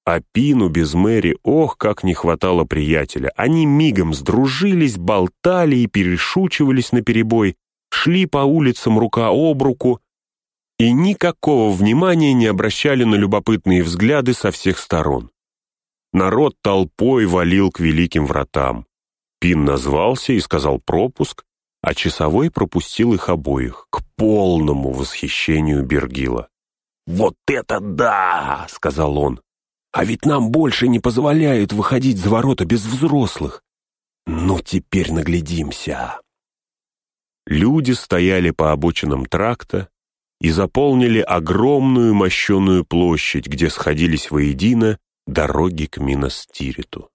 А Пину без Мэри, ох, как не хватало приятеля. Они мигом сдружились, болтали и перешучивались наперебой, шли по улицам рука об руку и никакого внимания не обращали на любопытные взгляды со всех сторон. Народ толпой валил к великим вратам. Пин назвался и сказал пропуск, а часовой пропустил их обоих, к полному восхищению Бергила. «Вот это да!» — сказал он. А ведь нам больше не позволяют выходить за ворота без взрослых. Ну, теперь наглядимся. Люди стояли по обочинам тракта и заполнили огромную мощеную площадь, где сходились воедино дороги к Миностириту.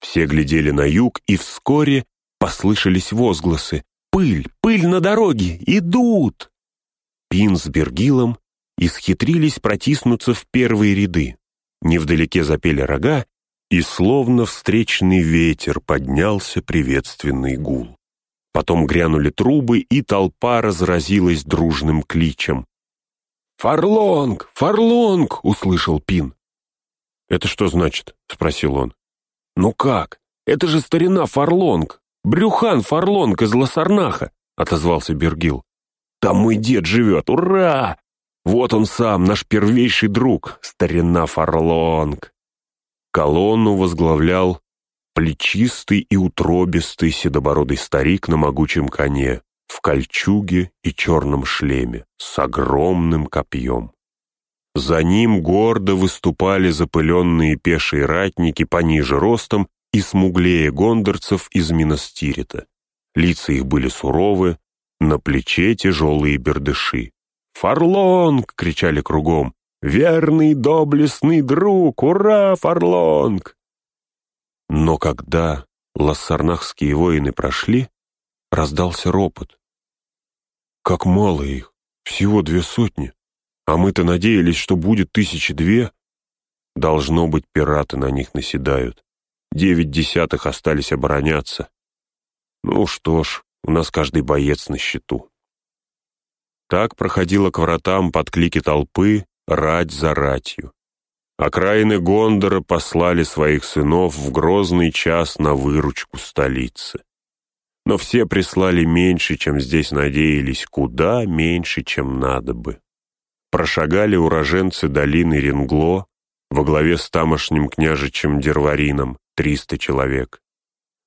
Все глядели на юг, и вскоре послышались возгласы. «Пыль! Пыль на дороге! Идут!» Пин с Бергилом исхитрились протиснуться в первые ряды. Невдалеке запели рога, и словно встречный ветер поднялся приветственный гул. Потом грянули трубы, и толпа разразилась дружным кличем. «Фарлонг! Фарлонг!» — услышал Пин. «Это что значит?» — спросил он. «Ну как? Это же старина Фарлонг! Брюхан Фарлонг из Лосарнаха!» — отозвался Бергил. «Там мой дед живет! Ура! Вот он сам, наш первейший друг, старина Фарлонг. Колонну возглавлял плечистый и утробистый седобородый старик на могучем коне, в кольчуге и черном шлеме, с огромным копьем. За ним гордо выступали запыленные пешие ратники пониже ростом и смуглее гондорцев из Миностирита. Лица их были суровы, на плече тяжелые бердыши. «Фарлонг!» — кричали кругом. «Верный, доблестный друг! Ура, Фарлонг!» Но когда лассарнахские воины прошли, раздался ропот. «Как мало их! Всего две сотни! А мы-то надеялись, что будет тысячи две!» Должно быть, пираты на них наседают. Девять десятых остались обороняться. Ну что ж, у нас каждый боец на счету. Так проходила к вратам под клики толпы рать за ратью. Окраины Гондора послали своих сынов в грозный час на выручку столицы. Но все прислали меньше, чем здесь надеялись, куда меньше, чем надо бы. Прошагали уроженцы долины Ренгло во главе с тамошним княжичем Дерварином, триста человек.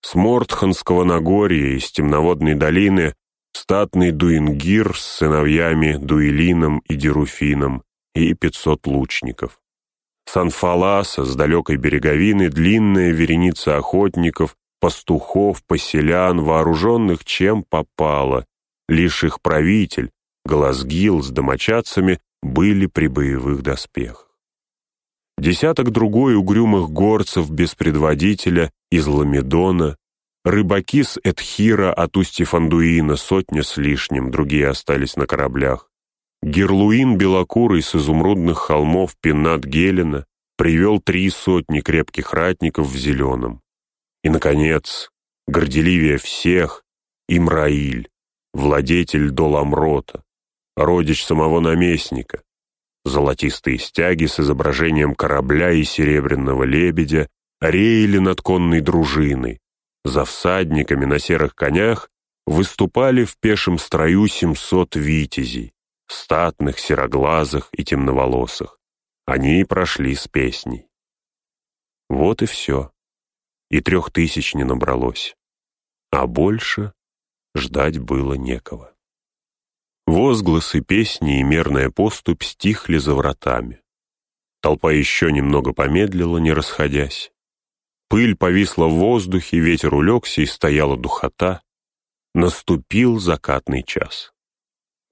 С Мортханского Нагорья из Темноводной долины статный Дуингир с сыновьями Дуилином и Деруфином и пятьсот лучников. Санфаласа с далекой береговины длинная вереница охотников, пастухов, поселян, вооруженных чем попало. Лишь их правитель, Глазгил с домочадцами, были при боевых доспехах. Десяток другой угрюмых горцев без предводителя из Ламедона, Рыбаки с Эдхира от устья Фандуина, сотня с лишним, другие остались на кораблях. Герлуин Белокурый с изумрудных холмов Пенат Гелена привел три сотни крепких ратников в зеленом. И, наконец, горделивее всех, Имраиль, владетель Доламрота, родич самого наместника. Золотистые стяги с изображением корабля и серебряного лебедя реяли над конной дружиной, за всадниками на серых конях выступали в пешем строю семьсот витязей, статных, сероглазых и темноволосых. Они и прошли с песней. Вот и все. И трех тысяч не набралось. а больше ждать было некого. Возгласы, песни и мерная поступь стихли за вратами. Толпа еще немного помедлила, не расходясь. Пыль повисла в воздухе, ветер улегся и стояла духота. Наступил закатный час.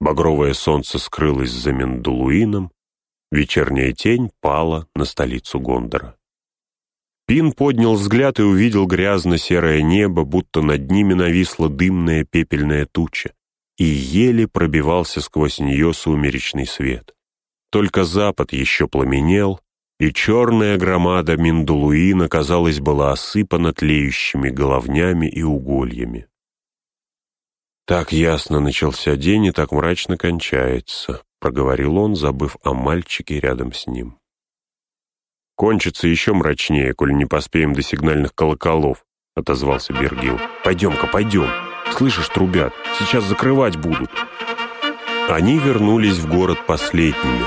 Багровое солнце скрылось за Мендулуином, вечерняя тень пала на столицу Гондора. Пин поднял взгляд и увидел грязно-серое небо, будто над ними нависла дымная пепельная туча, и еле пробивался сквозь нее сумеречный свет. Только запад еще пламенел, и черная громада Миндулуина, казалось, была осыпана тлеющими головнями и угольями. «Так ясно начался день и так мрачно кончается», — проговорил он, забыв о мальчике рядом с ним. «Кончится еще мрачнее, коль не поспеем до сигнальных колоколов», — отозвался Бергил. «Пойдем-ка, пойдем. Слышишь, трубят. Сейчас закрывать будут». Они вернулись в город последними.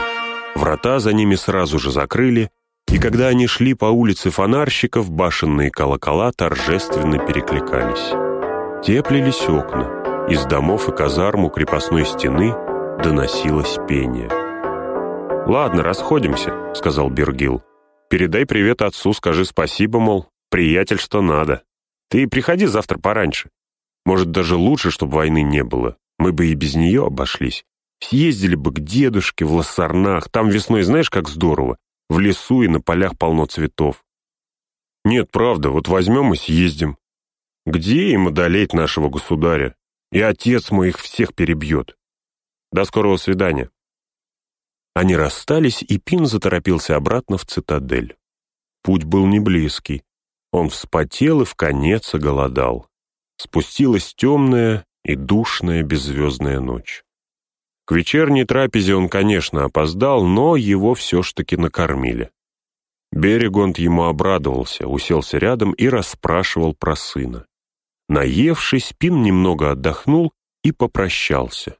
Врата за ними сразу же закрыли, и когда они шли по улице фонарщиков, башенные колокола торжественно перекликались. Теплились окна. Из домов и казарм у крепостной стены доносилось пение. «Ладно, расходимся», — сказал Бергил. «Передай привет отцу, скажи спасибо, мол, приятель, что надо. Ты приходи завтра пораньше. Может, даже лучше, чтобы войны не было. Мы бы и без нее обошлись. Съездили бы к дедушке в Лассарнах. Там весной знаешь, как здорово. В лесу и на полях полно цветов. Нет, правда, вот возьмем и съездим. Где им одолеть нашего государя? И отец мой их всех перебьет. До скорого свидания». Они расстались, и Пин заторопился обратно в цитадель. Путь был не близкий. Он вспотел и в конец оголодал. Спустилась темная и душная беззвездная ночь. К вечерней трапезе он, конечно, опоздал, но его все ж таки накормили. Берегонт ему обрадовался, уселся рядом и расспрашивал про сына. Наевшись, Пин немного отдохнул и попрощался.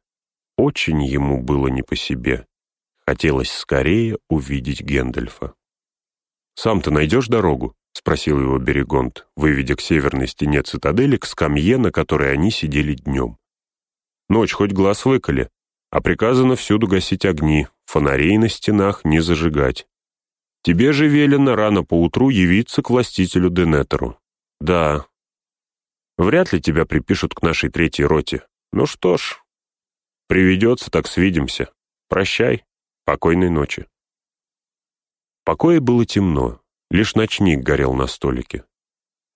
Очень ему было не по себе. Хотелось скорее увидеть Гендельфа. «Сам ты найдешь дорогу?» — спросил его Берегонт, выведя к северной стене цитадели к скамье, на которой они сидели днем. «Ночь хоть глаз выколи, а приказано всюду гасить огни, фонарей на стенах не зажигать. Тебе же велено рано поутру явиться к властителю Денетеру. Да, Вряд ли тебя припишут к нашей третьей роте. Ну что ж, приведется, так свидимся. Прощай, покойной ночи. В покое было темно, лишь ночник горел на столике.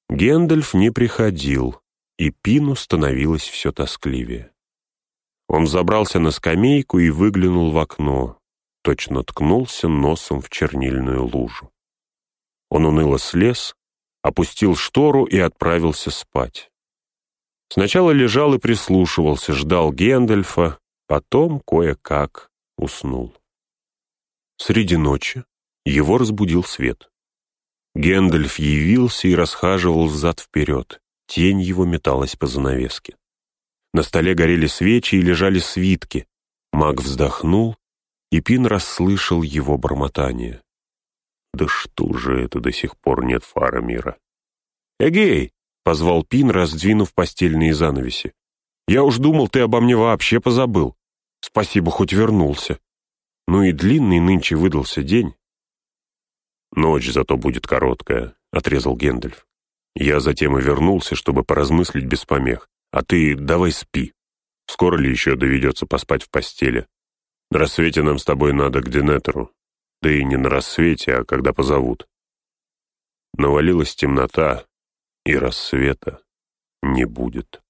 Гендальф не приходил, и Пину становилось все тоскливее. Он забрался на скамейку и выглянул в окно, точно ткнулся носом в чернильную лужу. Он уныло слез, опустил штору и отправился спать. Сначала лежал и прислушивался, ждал Гендальфа, потом кое-как уснул. Среди ночи его разбудил свет. Гендальф явился и расхаживал взад-вперед. Тень его металась по занавеске. На столе горели свечи и лежали свитки. Маг вздохнул, и Пин расслышал его бормотание. «Да что же это до сих пор нет фара мира?» «Эгей!» — позвал Пин, раздвинув постельные занавеси. «Я уж думал, ты обо мне вообще позабыл. Спасибо, хоть вернулся. Ну и длинный нынче выдался день». «Ночь зато будет короткая», — отрезал Гендальф. «Я затем и вернулся, чтобы поразмыслить без помех. А ты давай спи. Скоро ли еще доведется поспать в постели? На рассвете нам с тобой надо к Денетеру. Да и не на рассвете, а когда позовут». Навалилась темнота, и рассвета не будет.